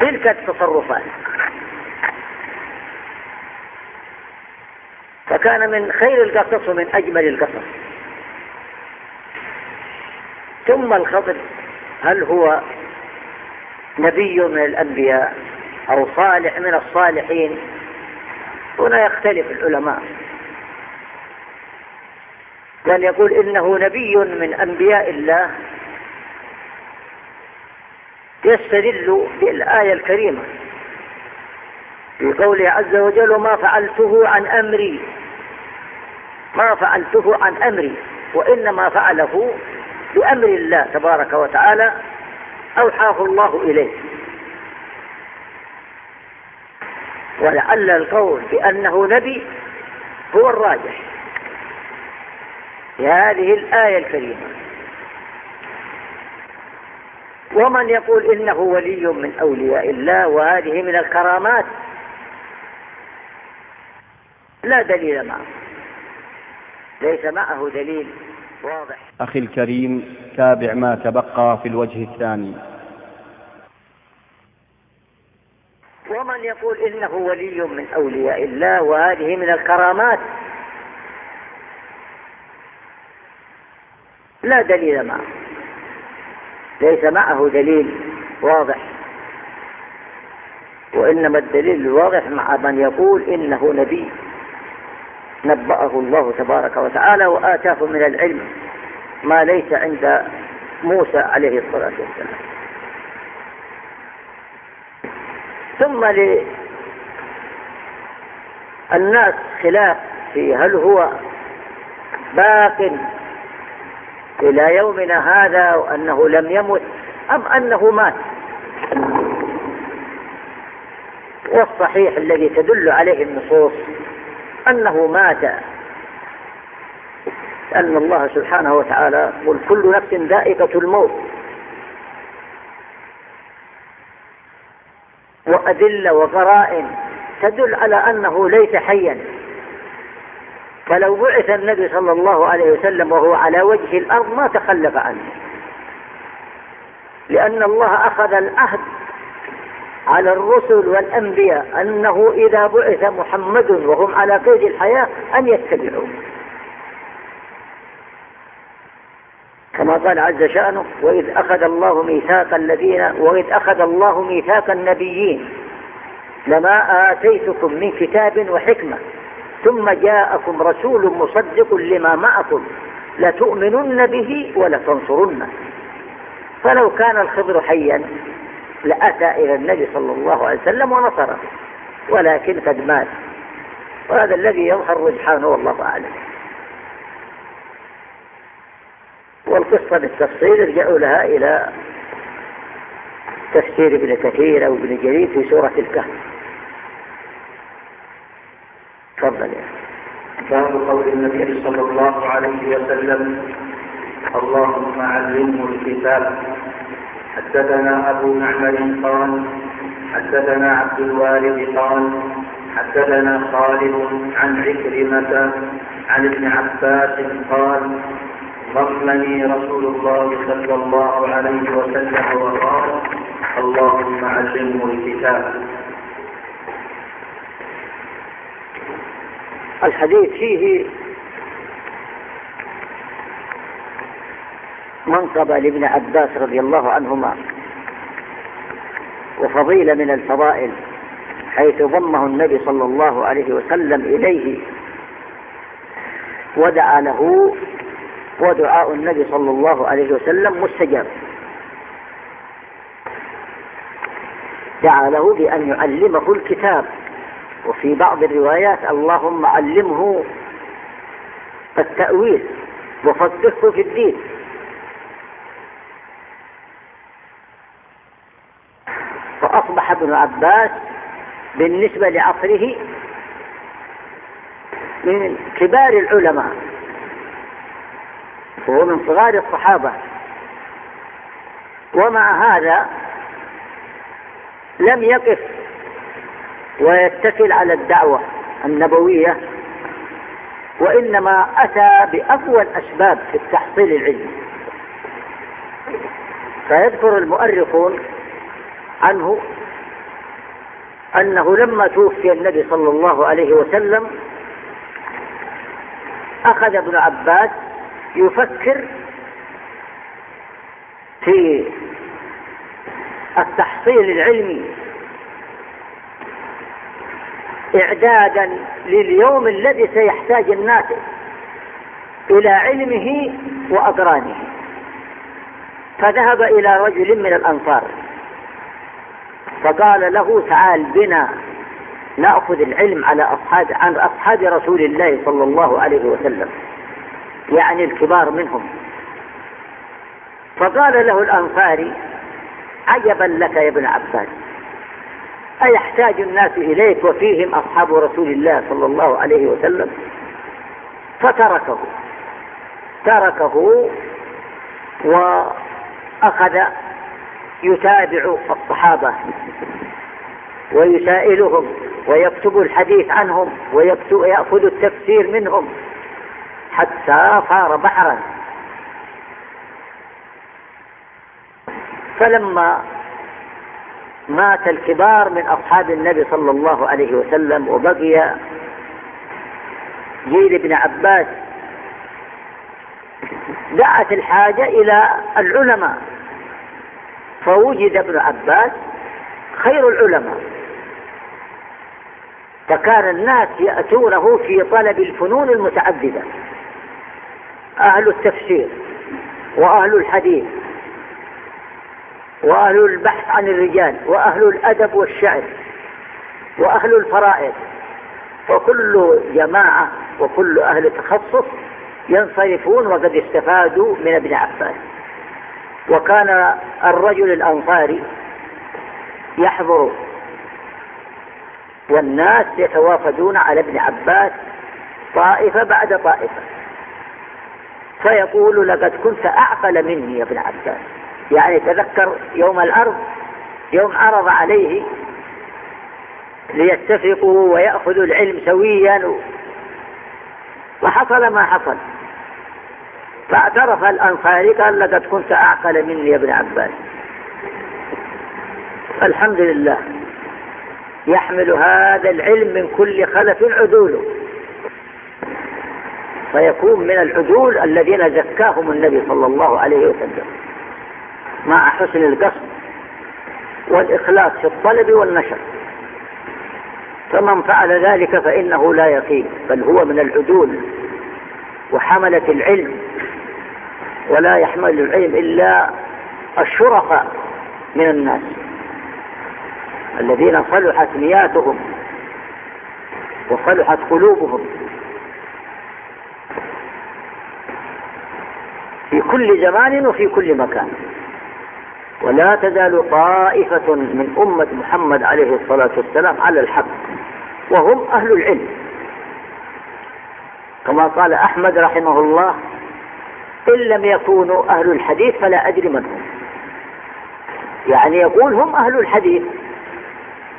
تلك التصرفات. فكان من خير القصص ومن أجمل القصص. ثم الخضر هل هو نبي من الأنبياء أو صالح من الصالحين؟ هنا يختلف العلماء. كان يقول إنه نبي من أنبياء الله. يستدل بالآية الكريمة في قوله عز وجل وما فعلته عن أمري. ما فعلته عن أمري وإنما فعله بأمر الله تبارك وتعالى أوحاه الله إليه. ولعل القول بأنه نبي هو الراجح في هذه الآية الكريمة. ومن يقول إنه ولي من أولياء الله وهذه من الكرامات لا دليل معه. ليس معه دليل واضح. أخي الكريم تابع ما تبقى في الوجه الثاني. ومن يقول إنه ولي من أولياء الله وهذه من الكرامات لا دليل معه. ليس معه دليل واضح. وإنما الدليل الواضح مع من يقول إنه نبي. نبأه الله تبارك وتعالى وآتاه من العلم. ما ليس عند موسى عليه الصلاة والسلام. ثم للناس خلاف في هل هو باق إلى يومنا هذا وأنه لم يمت أم أنه مات. والصحيح الذي تدل عليه النصوص أنه مات لأن الله سبحانه وتعالى قل كل نفس ذائقة الموت. أدلة وقرائن تدل على أنه ليس حيا. فلو بعث النبي صلى الله عليه وسلم وهو على وجه الأرض ما تخلف عنه. لأن الله أخذ العهد على الرسل والأنبياء أنه إذا بعث محمد وهم على قيد الحياة أن يتبعوه. كما قال عز شأنه وإذ أخذ الله ميثاق الذين وإذ أخذ الله ميثاق النبيين لما آتيتكم من كتاب وحكمة ثم جاءكم رسول مصدق لما معكم لتؤمنن به ولتنصرنه. فلو كان الخضر حيا لأتى إلى النبي صلى الله عليه وسلم ونصره ولكن قد مات. وهذا الذي يظهر رجحانه والله أعلم. والقصة بالتفصيل ارجعوا لها إلى تفسير ابن كثير أو ابن جرير في سورة الكهف. تفضل يا باب قول النبي صلى الله عليه وسلم اللهم علمه الكتاب. حدثنا أبو معمر قال حدثنا عبد الوارث قال حدثنا خالد عن عكرمة عن ابن عباس قال ضمني رسول الله صلى الله عليه وسلم وقال اللهم علمه الكتاب. الحديث فيه منقبة لابن عباس رضي الله عنهما وفضيلة من الفضائل حيث ضمه النبي صلى الله عليه وسلم إليه ودعا له ودعاء النبي صلى الله عليه وسلم مستجاب. دعا له بأن يعلمه الكتاب. وفي بعض الروايات اللهم علمه التأويل وفقهه في الدين. فأصبح ابن عباس بالنسبة لعصره من كبار العلماء. وهو من صغار الصحابة. ومع هذا لم يقف ويتكل على الدعوة النبوية وإنما أتى بأقوى الأسباب في التحصيل العلمي فيذكر المؤرخون عنه أنه لما توفي النبي صلى الله عليه وسلم أخذ ابن عباس يفكر في التحصيل العلمي إعدادا لليوم الذي سيحتاج الناس إلى علمه وأقرانه. فذهب إلى رجل من الأنصار فقال له تعال بنا نأخذ العلم على أصحاب عن أصحاب رسول الله صلى الله عليه وسلم. يعني الكبار منهم. فقال له الأنصاري عجبا لك يا ابن عباس أيحتاج الناس إليك وفيهم أصحاب رسول الله صلى الله عليه وسلم؟ فتركه. تركه وأخذ يتابع الصحابة ويسائلهم ويكتب الحديث عنهم ويأخذ التفسير منهم. حتى صار بحرا. فلما مات الكبار من أصحاب النبي صلى الله عليه وسلم وبقي جيل ابن عباس دعت الحاجة إلى العلماء. فوجد ابن عباس خير العلماء. فكان الناس يأتونه في طلب الفنون المتعددة. أهل التفسير وأهل الحديث وأهل البحث عن الرجال وأهل الأدب والشعر وأهل الفرائض وكل جماعة وكل أهل تخصص ينصرفون وقد استفادوا من ابن عباس. وكان الرجل الأنصاري يحضر والناس يتوافدون على ابن عباس طائفة بعد طائفة. فيقول لقد كنت أعقل مني يا ابن عباس. يعني تذكر يوم العرض يوم عرض عليه ليتفقوا ويأخذوا العلم سويا. وحصل ما حصل. فاعترف الأنصاري قال لقد كنت أعقل مني يا ابن عباس. الحمد لله يحمل هذا العلم من كل خلف عدوله. فيكون من العدول الذين زكاهم النبي صلى الله عليه وسلم. مع حسن القصد والإخلاص في الطلب والنشر. فمن فعل ذلك فإنه لا يقين بل هو من العدول وحملة العلم. ولا يحمل العلم إلا الشرفاء من الناس الذين صلحت نياتهم وصلحت قلوبهم. في كل زمان وفي كل مكان. ولا تزال طائفة من أمة محمد عليه الصلاة والسلام على الحق وهم أهل العلم. كما قال أحمد رحمه الله إن لم يكونوا أهل الحديث فلا أدري من هم. يعني يقول هم أهل الحديث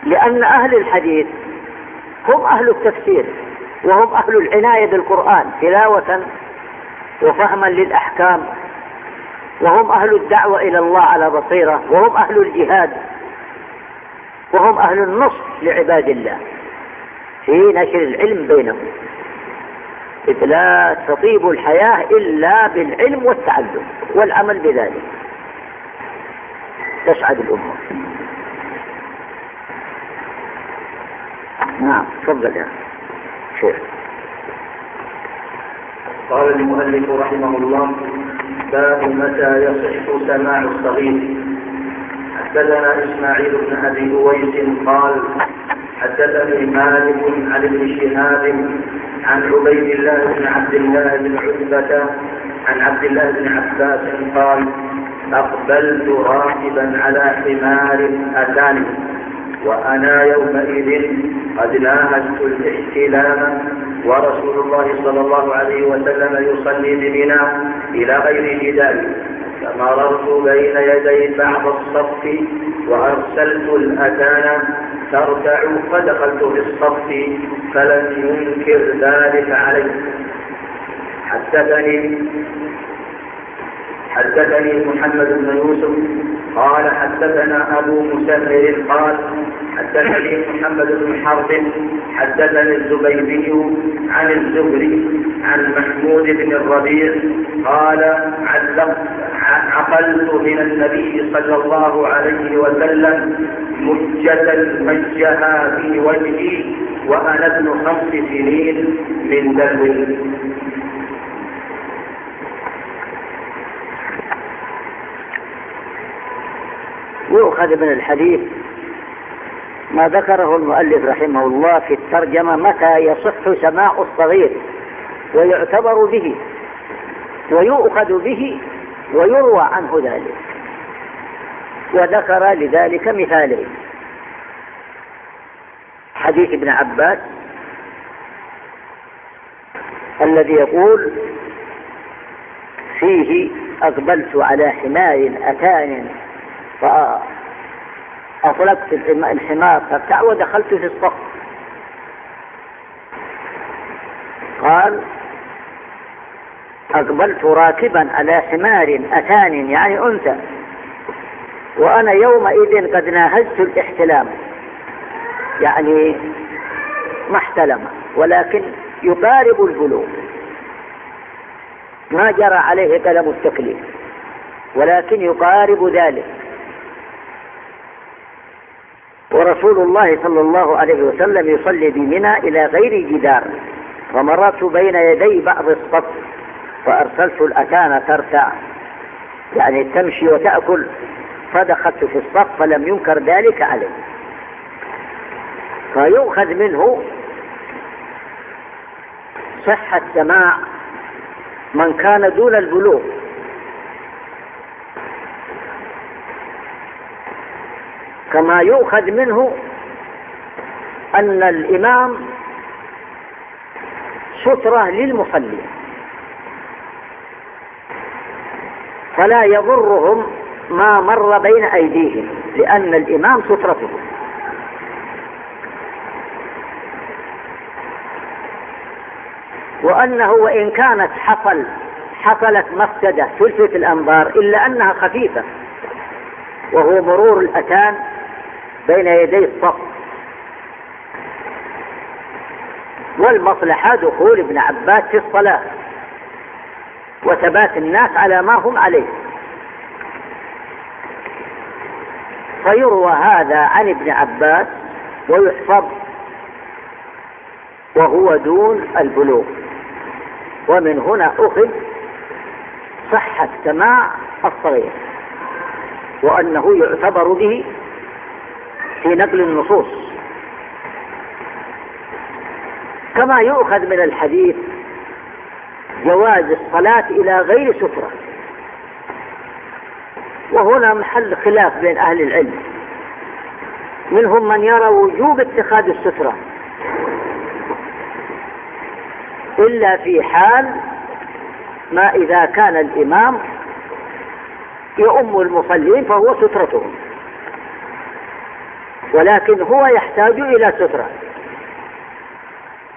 لأن أهل الحديث هم أهل التفسير وهم أهل العناية بالقرآن تلاوة وفهما للأحكام. وهم أهل الدعوة إلى الله على بصيرة وهم أهل الجهاد وهم أهل النصر لعباد الله في نشر العلم بينهم. إذ لا تطيب الحياة إلا بالعلم والتعلم والعمل بذلك. تسعد الأمة. نعم تفضل يا شيخ. قال المؤلف رحمه الله باب متى يصح سماع الصغير. حدثنا إسماعيل بن أبي أويس قال حدثني مالك عن ابن شهاب عن عبيد الله بن عبد الله بن عتبة عن عبد الله بن عباس قال أقبلت راكبا على حمار أتاني. وأنا يومئذ قد ناهزت الاحتلام ورسول الله صلى الله عليه وسلم يصلي بمنى إلى غير جدال. فمررت بين يدي بعض الصف وأرسلت الأتان ترتع فدخلت في الصف فلم ينكر ذلك علي. حدثني حدثني محمد بن يوسف قال حدثنا أبو مسهر قال حدثني محمد بن حرب حدثني الزبيدي عن الزهري عن محمود بن الربيع قال عقلت من النبي صلى الله عليه وسلم مجة مجها في وجهي وأنا ابن خمس سنين من دلو يؤخذ من الحديث ما ذكره المؤلف رحمه الله في الترجمة متى يصح سماع الصغير ويعتبر به ويؤخذ به ويروى عنه ذلك وذكر لذلك مثالين حديث ابن عباس الذي يقول فيه أقبلت على حمار أتان فأطلقت الحمار فارتع ودخلت في الصف قال أقبلت راكبا على حمار أتان يعني أنثى. وأنا يومئذ قد ناهزت الاحتلام. يعني ما احتلم ولكن يقارب البلوغ. ما جرى عليه قلم التكليف ولكن يقارب ذلك. ورسول الله صلى الله عليه وسلم يصلي بمنى إلى غير جدار. فمررت بين يدي بعض الصف فأرسلت الأتان ترتع. يعني تمشي وتأكل. فدخلت في الصف فلم ينكر ذلك عليه فيؤخذ منه صحة سماع من كان دون البلوغ. كما يؤخذ منه أن الإمام سترة للمصلين. فلا يضرهم ما مر بين أيديهم لأن الإمام سترته. وأنه وإن كانت حصل حصلت مفسدة تلفت الأنظار إلا أنها خفيفة وهو مرور الأتان بين يدي الصف. والمصلحة دخول ابن عباس في الصلاة وثبات الناس على ما هم عليه. فيروى هذا عن ابن عباس ويحفظ وهو دون البلوغ. ومن هنا أخذ صحة سماع الصغير وأنه يعتبر به في نقل النصوص. كما يؤخذ من الحديث جواز الصلاة إلى غير سترة. وهنا محل خلاف بين أهل العلم. منهم من يرى وجوب اتخاذ السترة. إلا في حال ما إذا كان الإمام يؤم المصلين فهو سترتهم. ولكن هو يحتاج إلى سترة.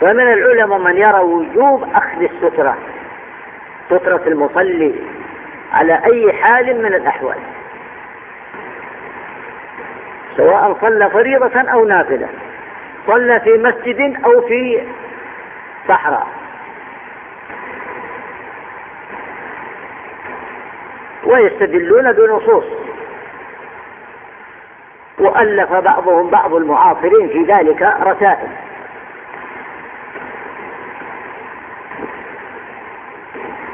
فمن العلماء من يرى وجوب أخذ السترة سترة المصلي على أي حال من الأحوال. سواء صلى فريضة أو نافلة صلى في مسجد أو في صحراء. ويستدلون بنصوص. وألف بعضهم بعض المعاصرين في ذلك رسائل.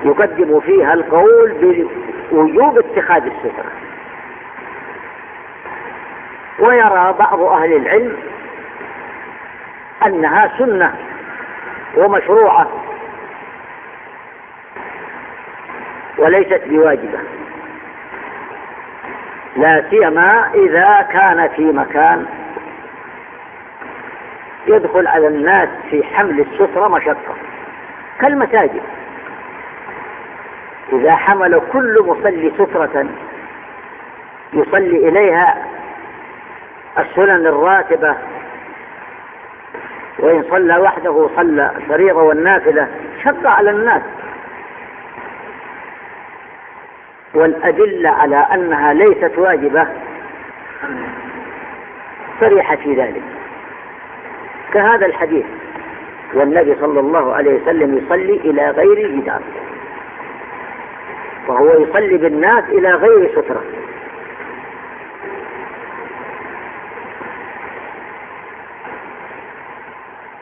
يقدم فيها القول بوجوب اتخاذ السترة ويرى بعض أهل العلم أنها سنة ومشروعة وليست بواجبة. لا سيما إذا كان في مكان يدخل على الناس في حمل السترة مشقة. كالمساجد. إذا حمل كل مصلي سترة يصلي إليها السنن الراتبة وإن صلى وحده صلى الفريضة والنافلة شق على الناس. والأدلة على أنها ليست واجبة صريحة في ذلك. كهذا الحديث والنبي صلى الله عليه وسلم يصلي إلى غير جدار وهو يصلي بالناس إلى غير سترة.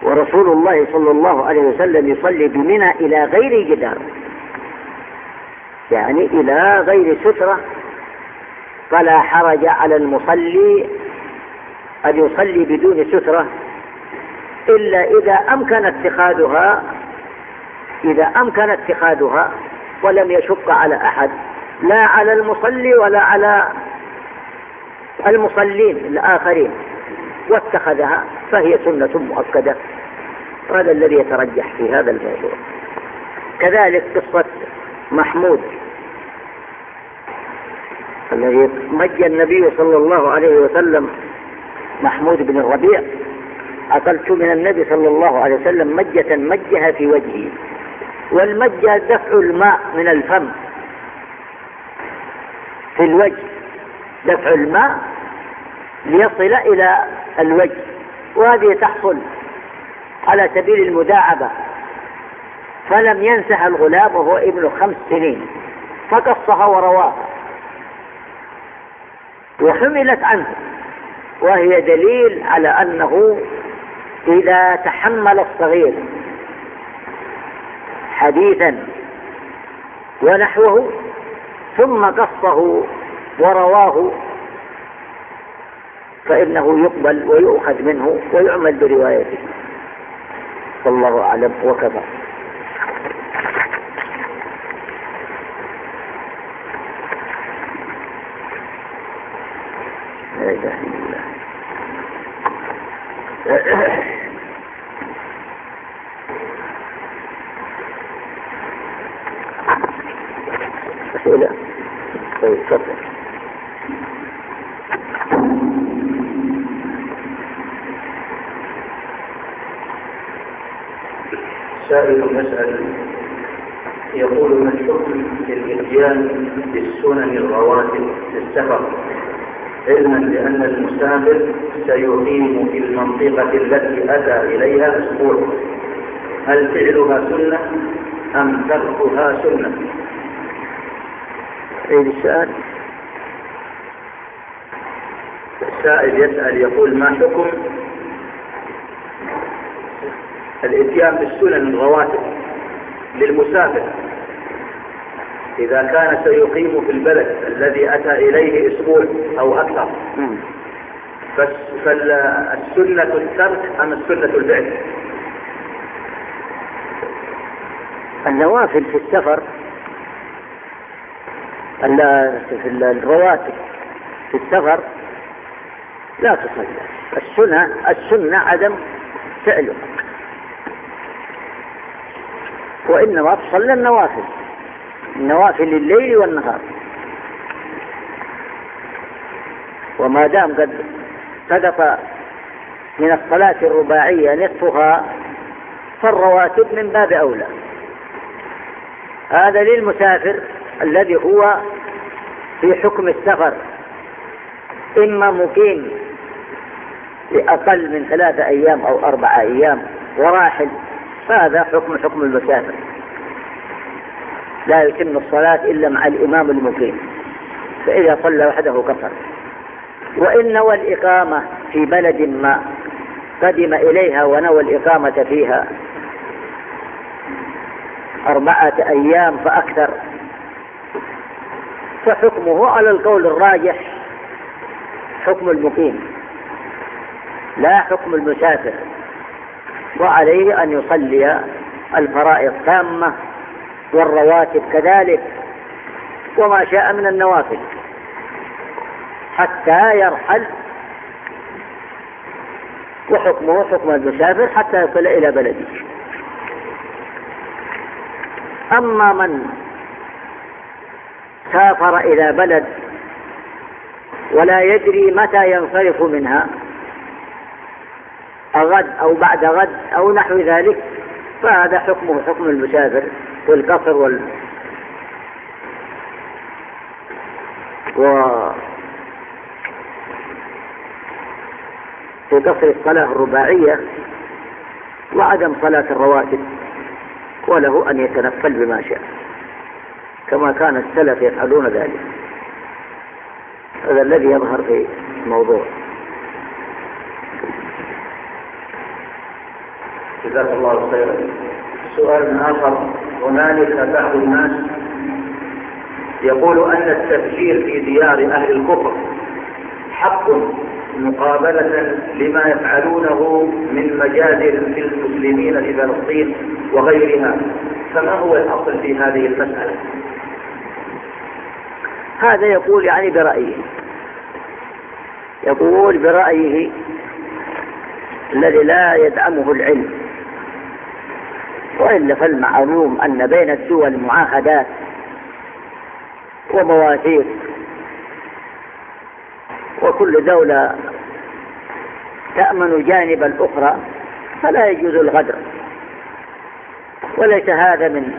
ورسول الله صلى الله عليه وسلم يصلي بمنى إلى غير جدار. يعني إلى غير سترة فلا حرج على المصلي أن يصلي بدون سترة إلا إذا أمكن اتخاذها إذا أمكن اتخاذها ولم يشق على أحد لا على المصلي ولا على المصلين الآخرين واتخذها فهي سنة مؤكدة. هذا الذي يترجح في هذا الموضوع. كذلك قصة محمود الذي مجى النبي صلى الله عليه وسلم محمود بن الربيع. أكلت من النبي صلى الله عليه وسلم مجة مجها في وجهه والمجة دفع الماء من الفم في الوجه دفع الماء ليصل إلى الوجه وهذه تحصل على سبيل المداعبة. فلم ينسها الغلام وهو ابن خمس سنين. فقصها ورواها. وحملت عنه. وهي دليل على أنه إذا تحمل الصغير حديثا ونحوه ثم قصه ورواه فإنه يقبل ويؤخذ منه ويعمل بروايته. والله أعلم. وكفى. لا إله إلا الله. أسئلة؟ طيب تفضل. سائل يسأل يقول ما الحكم في الاتيان بالسنن الرواتب في السفر؟ علما بأن المسافر سيقيم في المنطقة التي أتى إليها أسبوع. هل فعلها سنة أم تركها سنة؟ عيد السؤال السائل يسأل يقول ما حكم الاتيان بالسنن الرواتب؟ للمسافر. إذا كان سيقيم في البلد الذي أتى إليه أسبوع أو أكثر. فالسنة الترك أم السنة الفعل النوافل في السفر في الرواتب في السفر لا تصلى السنة السنة عدم فعله وإنما تصلى النوافل. النوافل الليل والنهار. وما دام قد سقط من الصلاة الرباعية نصفها فالرواتب من باب أولى. هذا للمسافر الذي هو في حكم السفر. إما مقيم لأقل من ثلاثة أيام أو أربعة أيام وراحل فهذا حكم حكم المسافر. لا يتم الصلاة إلا مع الإمام المقيم فإذا صلى وحده كفر. وإن نوى الإقامة في بلد ما قدم إليها ونوى الإقامة فيها أربعة أيام فأكثر فحكمه على القول الراجح حكم المقيم لا حكم المسافر. وعليه أن يصلي الفرائض تامة والرواتب كذلك وما شاء من النوافل حتى يرحل وحكمه حكم المسافر حتى يصل إلى بلده. أما من سافر إلى بلد ولا يدري متى ينصرف منها غد أو بعد غد أو نحو ذلك فهذا حكمه حكم المسافر والقصر وال. و. في قصر الصلاة الرباعية وعدم صلاة الرواتب وله أن يتنفل بما شاء كما كان السلف يفعلون ذلك. هذا الذي يظهر في الموضوع جزاك الله خيرا. سؤال آخر. هنالك بعض الناس يقول أن التفجير في ديار أهل الكفر حق مقابلة لما يفعلونه من مجازر في المسلمين في فلسطين وغيرها. فما هو الأصل في هذه المسألة؟ هذا يقول يعني برأيه. يقول برأيه الذي لا يدعمه العلم. وإلا فالمعلوم أن بين الدول معاهدات ومواثيق وكل دولة تأمن جانب الأخرى فلا يجوز الغدر. وليس هذا من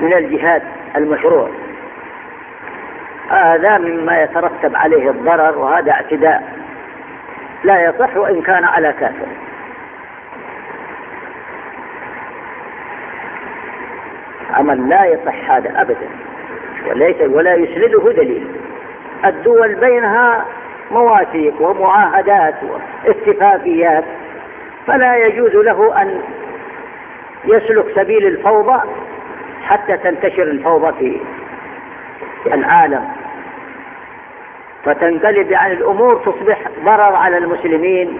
من الجهاد المشروع. هذا مما يترتب عليه الضرر وهذا اعتداء. لا يصح وإن كان على كافر. عمل لا يصح هذا أبدا. وليس ولا يسنده دليل. الدول بينها مواثيق ومعاهدات واتفاقيات فلا يجوز له أن يسلك سبيل الفوضى حتى تنتشر الفوضى في العالم. فتنقلب عن الأمور تصبح ضرر على المسلمين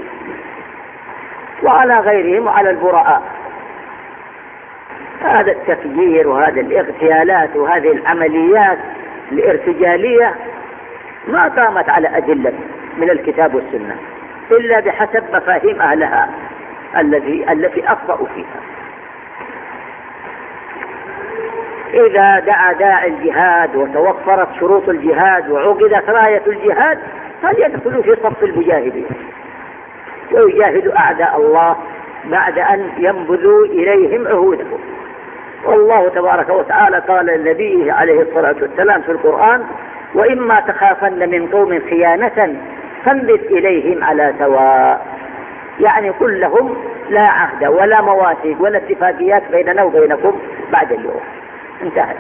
وعلى غيرهم وعلى البراء هذا التفجير وهذه الاغتيالات وهذه العمليات الارتجالية ما قامت على أدلة من الكتاب والسنة إلا بحسب مفاهيم أهلها الذي التي أخطأوا فيها. إذا دعا داعي الجهاد وتوفرت شروط الجهاد وعقدت راية الجهاد فليدخلوا في صف المجاهدين. ويجاهدوا أعداء الله بعد أن ينبذوا إليهم عهودهم. والله تبارك وتعالى قال لنبيه عليه الصلاة والسلام في القرآن وإما تخافن من قوم خيانة فانبت إليهم على سواء. يعني قل لهم لا عهد ولا مواثيق ولا اتفاقيات بيننا وبينكم بعد اليوم. انتهت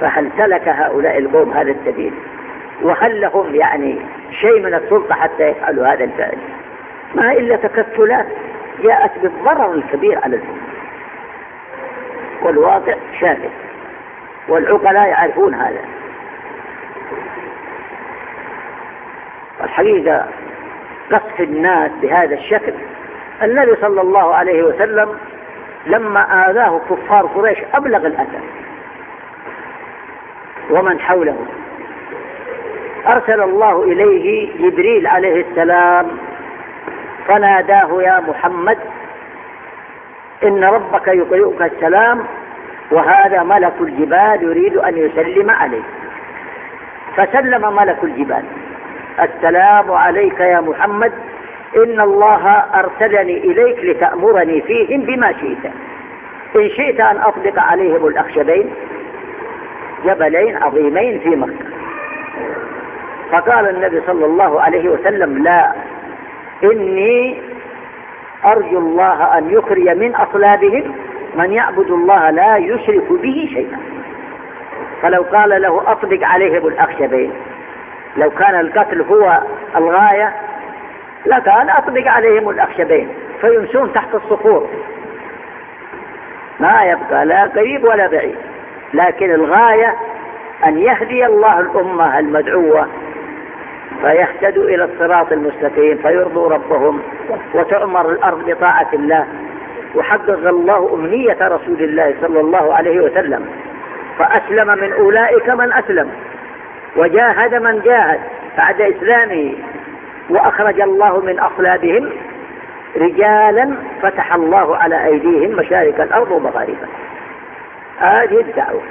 فهل سلك هؤلاء القوم هذا السبيل؟ وهل لهم يعني شيء من السلطة حتى يفعلوا هذا الفعل؟ ما إلا تكتلات جاءت بالضرر الكبير على الأمة. والواقع شاهد والعقلاء يعرفون هذا. الحقيقة قصف الناس بهذا الشكل. النبي صلى الله عليه وسلم لما آذاه كفار قريش أبلغ الأثر. ومن حوله. أرسل الله إليه جبريل عليه السلام فناداه يا محمد إن ربك يقرئك السلام وهذا ملك الجبال يريد أن يسلم عليك فسلم ملك الجبال. السلام عليك يا محمد إن الله أرسلني إليك لتأمرني فيهم بما شئت. إن شئت أن أطلق عليهم الأخشبين جبلين عظيمين في مكة. فقال النبي صلى الله عليه وسلم لا إني أرجو الله أن يخري من أصلابهم من يعبد الله لا يشرك به شيئا. فلو قال له أطلق عليهم الأخشبين. لو كان القتل هو الغاية لكان أطلق عليهم الأخشبين. فيمسون تحت الصخور. ما يبقى لا قريب ولا بعيد. لكن الغاية أن يهدي الله الأمة المدعوة فيهتدوا إلى الصراط المستقيم فيرضوا ربهم وتؤمر الأرض بطاعة الله. وحقق الله أمنية رسول الله صلى الله عليه وسلم فأسلم من أولئك من أسلم وجاهد من جاهد بعد إسلامه وأخرج الله من أصلابهم رجالا فتح الله على أيديهم مشارق الأرض ومغاربها. هذه الدعوة.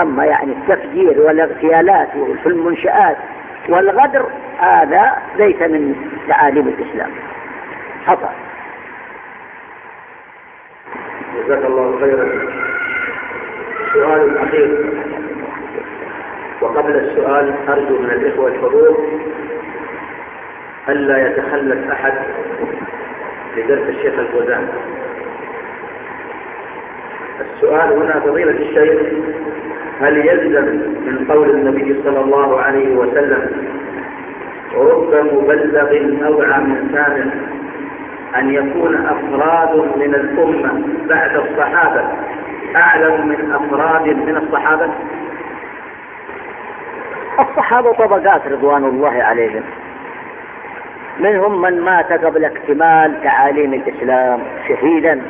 أما يعني التفجير والاغتيالات في المنشآت والغدر هذا ليس من تعاليم الإسلام. خطأ جزاك الله خيرا. سؤال أخير. وقبل السؤال أرجو من الإخوة الحضور ألا يتخلف أحد لدرس الشيخ الفوزان السؤال هنا فضيلة الشيخ. هل يلزم من قول النبي صلى الله عليه وسلم رب مبلغ أوعى من سامع أن يكون أفراد من الأمة بعد الصحابة أعلم من أفراد من الصحابة الصحابة طبقات رضوان الله عليهم. منهم من مات قبل اكتمال تعاليم الإسلام شهيدا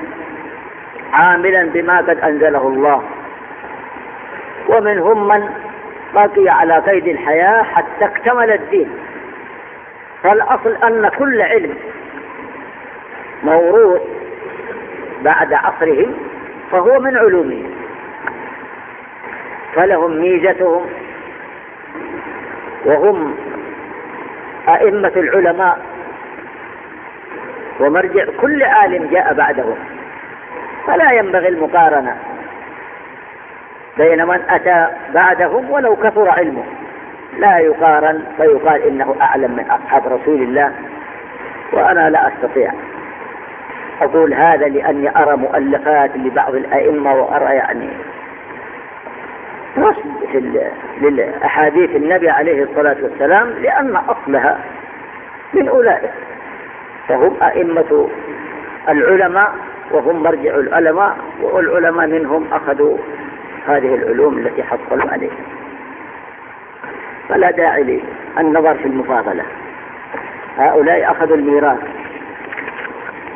عاملا بما قد أنزله الله. ومنهم من بقي على قيد الحياة حتى اكتمل الدين. فالأصل أن كل علم موروث بعد عصرهم فهو من علومهم. فلهم ميزتهم وهم أئمة العلماء. ومرجع كل عالم جاء بعدهم. فلا ينبغي المقارنة. بين من أتى بعدهم ولو كثر علمه. لا يقارن فيقال إنه أعلم من أصحاب رسول الله وأنا لا أستطيع أقول هذا لأني أرى مؤلفات لبعض الأئمة وأرى يعني رصد للأحاديث النبي عليه الصلاة والسلام لأن أصلها من أولئك. فهم أئمة العلماء وهم مرجع العلماء والعلماء منهم أخذوا هذه العلوم التي حصلوا عليها. فلا داعي للنظر في المفاضلة. هؤلاء أخذوا الميراث.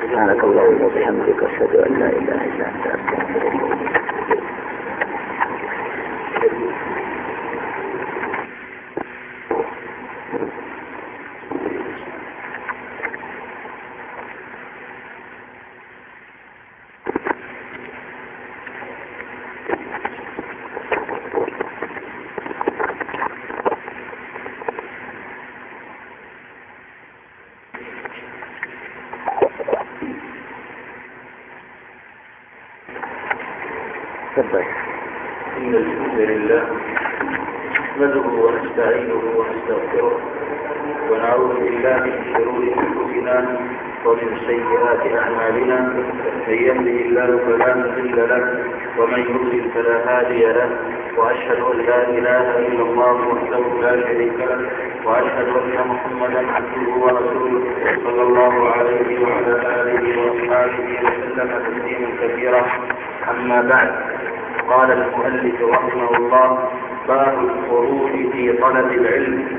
سبحانك اللهم وبحمدك أشهد أن لا إله إلا أنت أستغفرك من يهده الله فلا مضل له ومن يضلل فلا هادي له. وأشهد أن لا إله إلا الله وحده لا شريك له وأشهد أن محمدا عبده ورسوله صلى الله عليه وعلى آله وأصحابه وسلم تسليما كثيرا. أما بعد قال المؤلف رحمه الله باب الخروج في طلب العلم.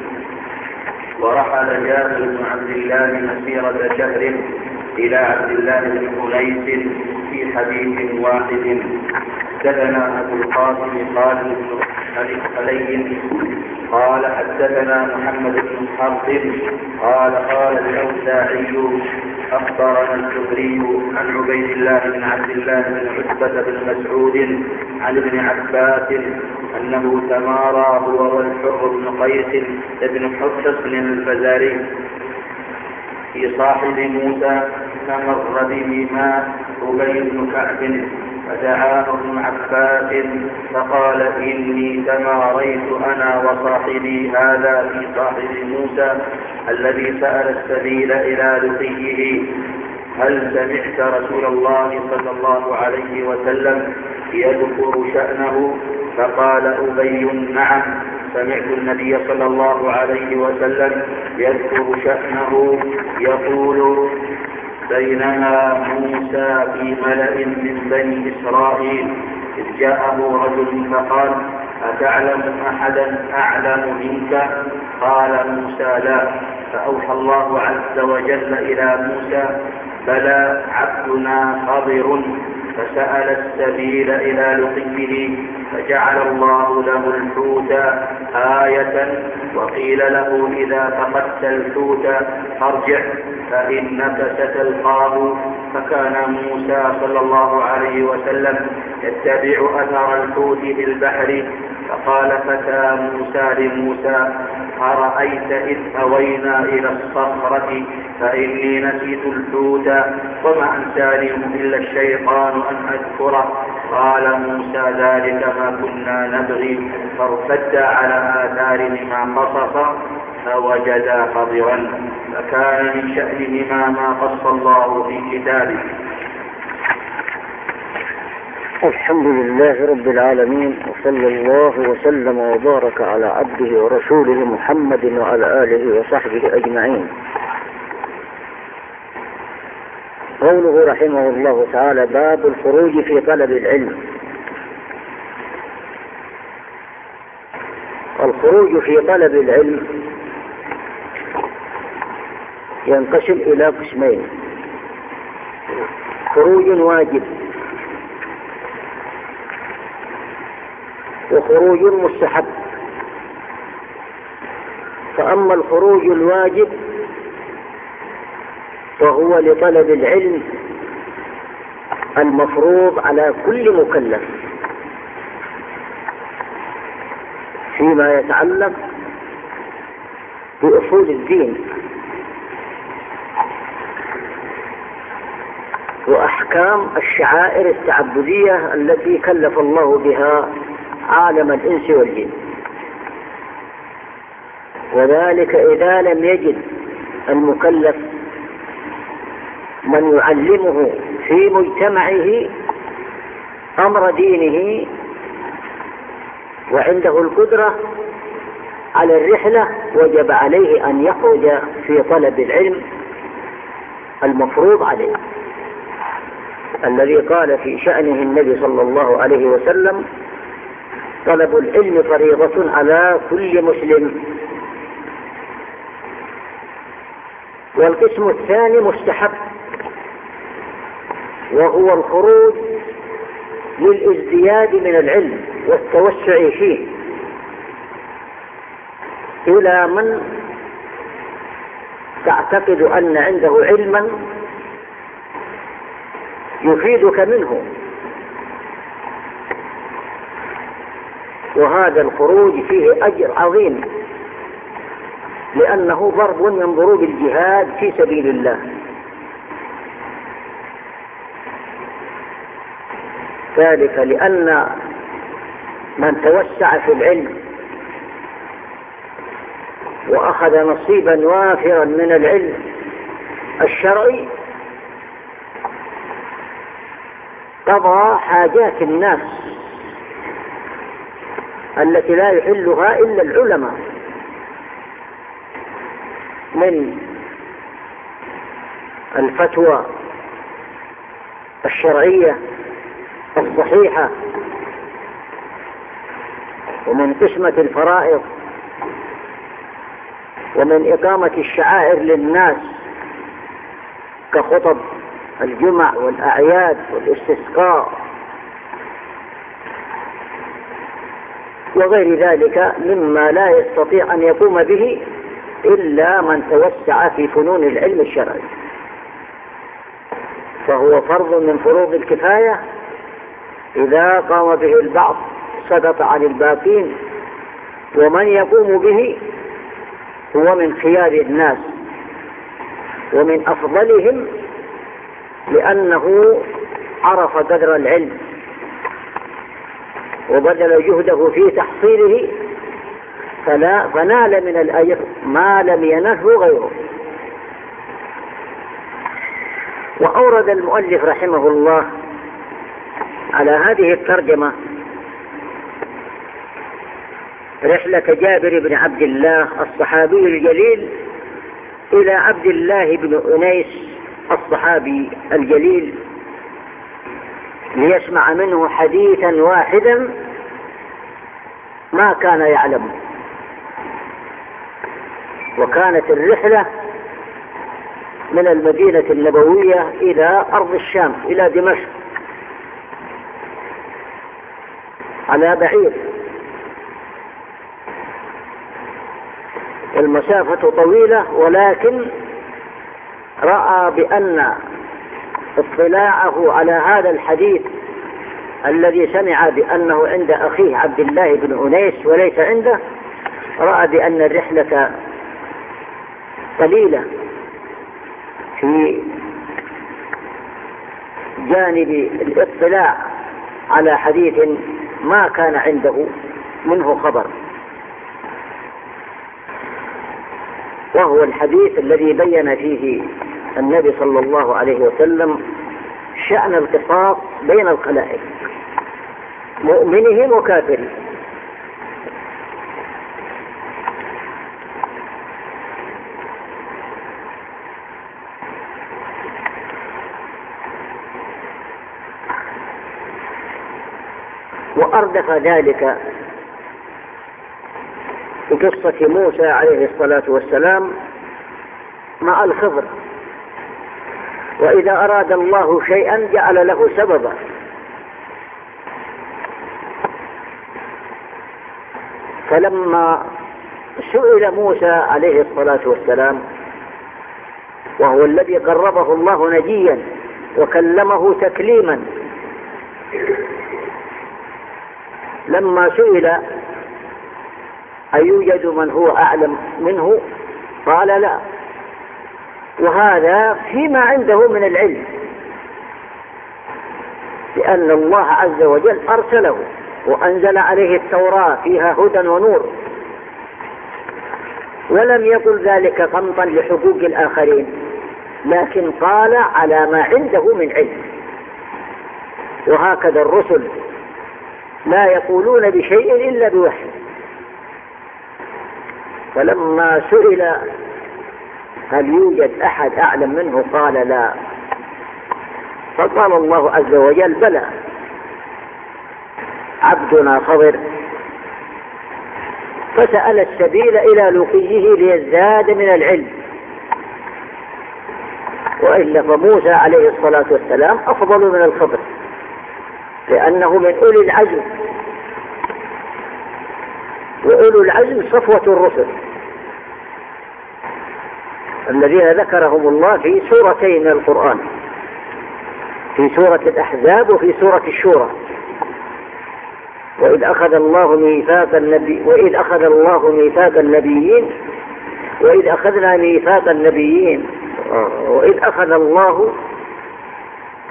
ورحل جابر بن عبد الله مسيرة شهر إلى عبد الله بن أنيس في حديث واحد. حدثنا أبو القاسم قال علي قال حدثنا محمد بن حرب. قال قال الأوزاعي أخبرنا الزهري عن عبيد الله بن عبد الله بن عتبة بن مسعود عن ابن عباس أنه تمارى هو والحر بن قيس بن حسن الفزاري. في صاحب موسى فمر بهما أبي بن كعب فدعاه ابن عباس فقال إني تماريت أنا وصاحبي هذا في صاحب موسى الذي سأل السبيل إلى لقيه. هل سمعت رسول الله صلى الله عليه وسلم يذكر شأنه؟ فقال أبي نعم. سمعت النبي صلى الله عليه وسلم يذكر شأنه يقول بينما موسى في ملأ من بني إسرائيل. إذ جاءه رجل فقال أتعلم أحدا أعلم منك؟ قال موسى لا. فأوحى الله عز وجل إلى موسى بلى عبدنا خضر. فسأل السبيل إلى لقيه فجعل الله له الحوت آية وقيل له إذا فقدت الحوت فارجع فإنك ستلقاه فكان موسى صلى الله عليه وسلم يتبع أثر الحوت في البحر فقال فتى موسى لموسى أرأيت إذ أوينا إلى الصخرة فإني نسيت الحوت وما أنسانيه إلا الشيطان أن أذكره. قال موسى ذلك ما كنا نبغي. فارتدا على آثارهما قصصا فوجدا خضرا فكان من شأنهما ما قص الله في كتابه. الحمد لله رب العالمين وصلى الله وسلم وبارك على عبده ورسوله محمد وعلى آله وصحبه أجمعين. قوله رحمه الله تعالى باب الخروج في طلب العلم. الخروج في طلب العلم ينقسم إلى قسمين. خروج واجب وخروج مستحب. فأما الخروج الواجب فهو لطلب العلم المفروض على كل مكلف. فيما يتعلق بأصول الدين وأحكام الشعائر التعبدية التي كلف الله بها عالم الإنس والجن. وذلك إذا لم يجد المكلف من يعلمه في مجتمعه أمر دينه وعنده القدرة على الرحلة وجب عليه أن يخرج في طلب العلم المفروض عليه. الذي قال في شأنه النبي صلى الله عليه وسلم طلب العلم فريضة على كل مسلم. والقسم الثاني مستحب وهو الخروج للازدياد من العلم والتوسع فيه. إلى من تعتقد أن عنده علما يفيدك منه؟ وهذا الخروج فيه أجر عظيم. لأنه ضرب من ضروب الجهاد في سبيل الله. ذلك لأن من توسع في العلم وأخذ نصيبا وافرا من العلم الشرعي قضى حاجات الناس التي لا يحلها إلا العلماء. من الفتوى الشرعية الصحيحة ومن قسمة الفرائض ومن إقامة الشعائر للناس كخطب الجمع والأعياد والاستسقاء وغير ذلك مما لا يستطيع أن يقوم به إلا من توسع في فنون العلم الشرعي. فهو فرض من فروض الكفاية. إذا قام به البعض سقط عن الباقين ومن يقوم به هو من خيار الناس ومن أفضلهم لأنه عرف قدر العلم. وبذل جهده في تحصيله فلا فنال من الأجر ما لم ينله غيره. وأورد المؤلف رحمه الله على هذه الترجمة رحلة جابر بن عبد الله الصحابي الجليل إلى عبد الله بن أنيس الصحابي الجليل. ليسمع منه حديثا واحدا ما كان يعلمه. وكانت الرحلة من المدينة النبوية إلى أرض الشام إلى دمشق على بعير. المسافة طويلة ولكن رأى بأن اطلاعه على هذا الحديث الذي سمع بأنه عند أخيه عبد الله بن أنيس وليس عنده رأى بأن الرحلة قليلة في جانب الاطلاع على حديث ما كان عنده منه خبر. وهو الحديث الذي بين فيه النبي صلى الله عليه وسلم شأن القصاص بين الخلائق مؤمنهم وكافرهم وأردف ذلك في قصة موسى عليه الصلاة والسلام مع الخضر. وإذا أراد الله شيئا جعل له سببا. فلما سئل موسى عليه الصلاة والسلام وهو الذي قربه الله نجيا وكلمه تكليما لما سئل أيوجد من هو أعلم منه؟ قال لا. وهذا فيما عنده من العلم. لأن الله عز وجل أرسله وأنزل عليه التوراة فيها هدى ونور. ولم يقل ذلك قمطا لحقوق الآخرين لكن قال على ما عنده من علم. وهكذا الرسل لا يقولون بشيء إلا بوحي. فلما سئل هل يوجد أحد أعلم منه؟ قال لا. فقال الله عز وجل بلى. عبدنا خضر فسأل السبيل إلى لقيه ليزداد من العلم. وإلا فموسى عليه الصلاة والسلام أفضل من الخضر لأنه من أولي العزم. وأولو العزم صفوة الرسل. الذين ذكرهم الله في سورتين من القرآن. في سورة الأحزاب وفي سورة الشورى. وإذ أخذ الله ميثاق النبي وإذ أخذ الله ميثاق النبيين وإذ أخذنا ميثاق النبيين وإذ أخذ الله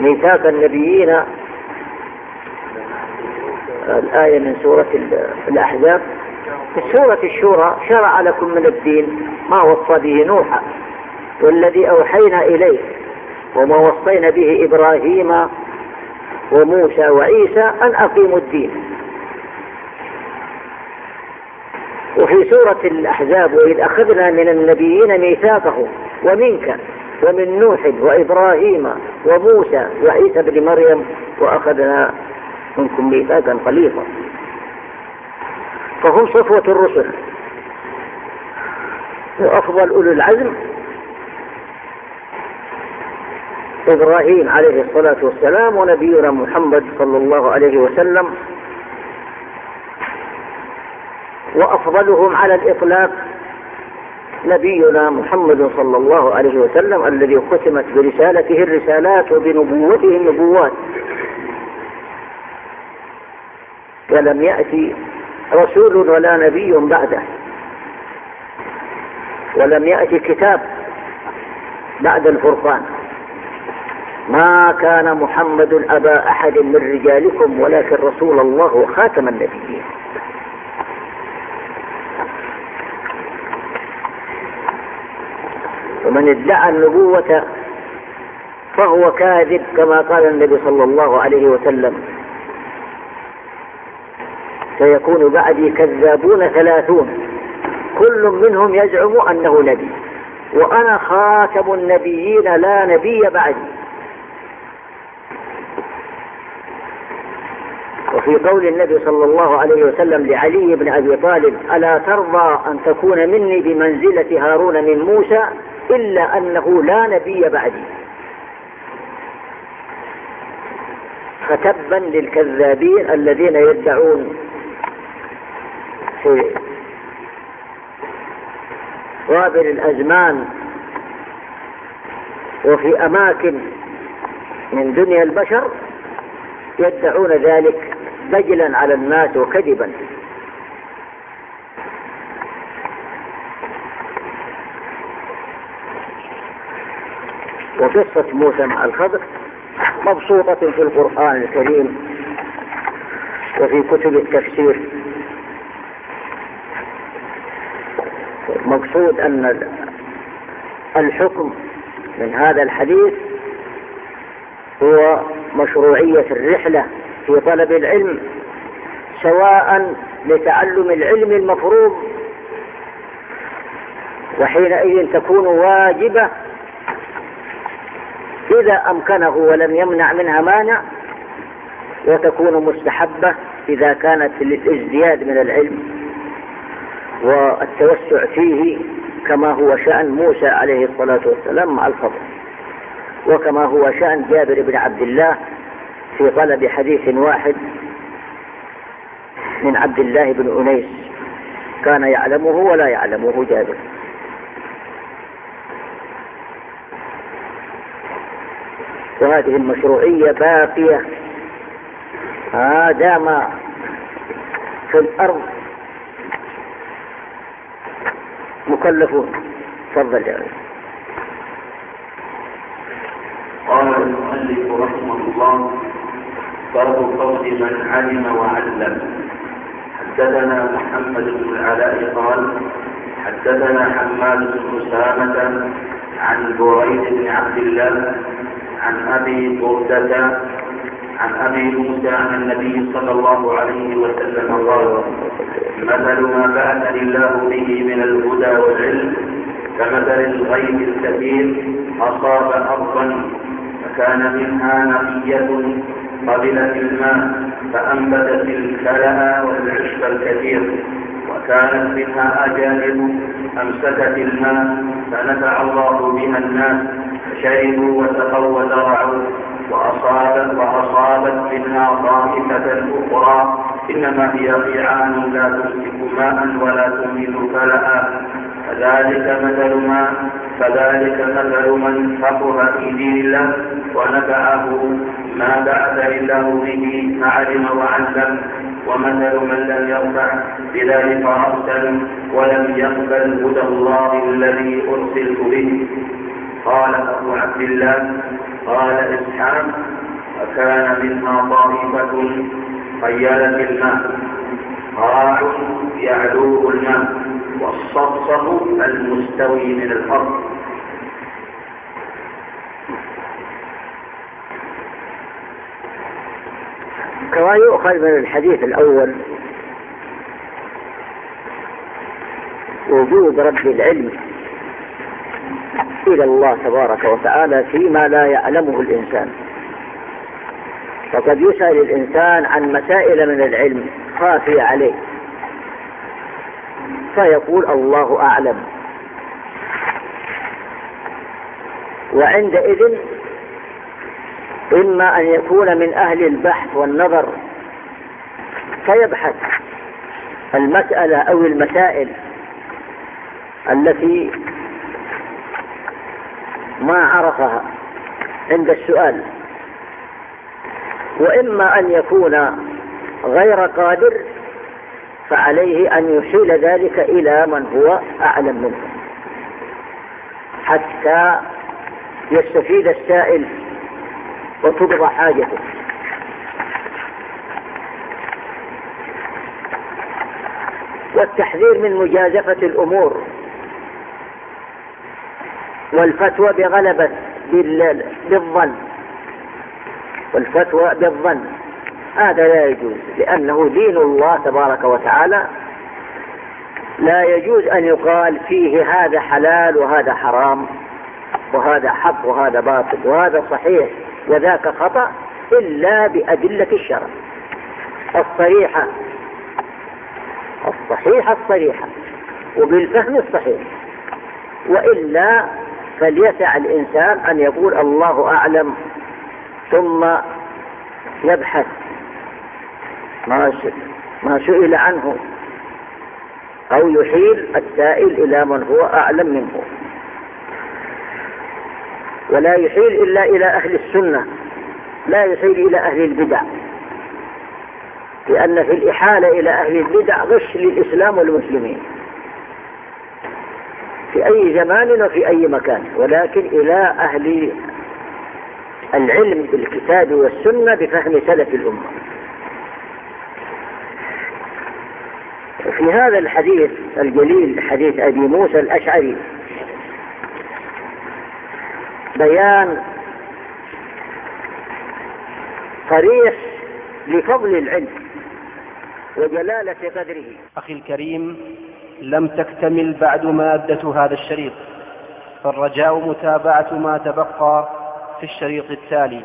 ميثاق النبيين. الآية من سورة الأحزاب. في سورة الشورى شرع لكم من الدين ما وصى به نوحا والذي أوحينا إليه وما وصينا به إبراهيم وموسى وعيسى أن أقيموا الدين. وفي سورة الأحزاب وإذ أخذنا من النبيين ميثاقهم ومنك ومن نوح وإبراهيم وموسى وعيسى بن مريم وأخذنا منكم ميثاقا خليفا فهم صفوة الرسل. وأفضل أولو العزم إبراهيم عليه الصلاة والسلام ونبينا محمد صلى الله عليه وسلم. وأفضلهم على الإطلاق نبينا محمد صلى الله عليه وسلم الذي ختمت برسالته الرسالات وبنبوته النبوات. ولم يأتي رسول ولا نبي بعده. ولم يأتي كتاب بعد الفرقان. ما كان محمد أبا أحد من رجالكم ولكن رسول الله وخاتم النبيين. ومن ادعى النبوة فهو كاذب كما قال النبي صلى الله عليه وسلم. سيكون بعدي كذابون ثلاثون. كل منهم يزعم أنه نبي وأنا خاتم النبيين لا نبي بعدي. وفي قول النبي صلى الله عليه وسلم لعلي بن أبي طالب ألا ترضى أن تكون مني بمنزلة هارون من موسى إلا أنه لا نبي بعدي. فتبا للكذابين الذين يدعون في غابر الأزمان وفي أماكن من دنيا البشر يدعون ذلك بجلا على الناس وكذبا. وقصة موسى مع الخضر مبسوطة في القرآن الكريم وفي كتب التفسير. مقصود أن الحكم من هذا الحديث هو مشروعية الرحلة في طلب العلم سواء لتعلم العلم المفروض وحينئذ تكون واجبة إذا أمكنه ولم يمنع منها مانع وتكون مستحبة إذا كانت للازدياد من العلم. والتوسع فيه كما هو شأن موسى عليه الصلاة والسلام مع الفضل. وكما هو شأن جابر بن عبد الله في طلب حديث واحد من عبد الله بن أنيس كان يعلمه ولا يعلمه جابر. وهذه المشروعية باقية. ما دام في الأرض مكلفون تفضل يا قال المؤلف رحمه الله باب قول من علم وعلم. حدثنا محمد بن العلاء قال حدثنا حماد بن أسامة عن بريد بن عبد الله عن أبي بردة عن أبي موسى عن النبي صلى الله عليه وسلم قال مثل ما بعثني الله به من الهدى والعلم كمثل الغيث الكثير أصاب أرضا فكان منها نقية قبلت الماء فأنبتت الكلأ والعشب الكثير وكانت منها أجانب أمسكت الماء فنفع الله بها الناس فشربوا وسقوا وزرعوا. وأصابت وأصابت منها طائفة أخرى. إنما هي قيعان لا تمسك ماء ولا تنبت كلأ فذلك مثل ما فذلك مثل من فقه في دين الله ونفعه ما بعث الله به فعلم وعلم. ومثل من لم يرفع بذلك رأسا ولم يقبل هدى الله الذي أرسلت به. قال أبو عبد الله قال إسحاق وكان منها طائفة خيالة الماء قاع يعلوه الماء والصفصف المستوي من الأرض. كما يؤخذ من الحديث الأول وجود رب العلم إلى الله تبارك وتعالى فيما لا يعلمه الإنسان. فقد يسأل الإنسان عن مسائل من العلم خافية عليه. فيقول الله أعلم. وعندئذ إما أن يكون من أهل البحث والنظر فيبحث المسألة أو المسائل التي ما عرفها عند السؤال. وإما أن يكون غير قادر فعليه أن يحيل ذلك إلى من هو أعلم منه. حتى يستفيد السائل وتقضى حاجته. والتحذير من مجازفة الأمور. والفتوى بغلبة بالظن. والفتوى بالظن. هذا لا يجوز لأنه دين الله تبارك وتعالى. لا يجوز أن يقال فيه هذا حلال وهذا حرام وهذا حق وهذا باطل وهذا صحيح وذاك خطأ إلا بأدلة الشرع. الصريحة الصحيحة الصريحة وبالفهم الصحيح وإلا فليسع الإنسان أن يقول الله أعلم ثم يبحث ما ما سئل عنه. أو يحيل السائل إلى من هو أعلم منه. ولا يحيل إلا إلى أهل السنة. لا يحيل إلى أهل البدع. لأن في الإحالة إلى أهل البدع غش للإسلام والمسلمين. في أي زمان وفي أي مكان ولكن إلى أهل العلم بالكتاب والسنة بفهم سلف الأمة. في هذا الحديث الجليل حديث أبي موسى الأشعري بيان صريح لفضل العلم وجلالة قدره. أخي الكريم لم تكتمل بعد مادة هذا الشريط فالرجاء متابعة ما تبقى في الشريط التالي.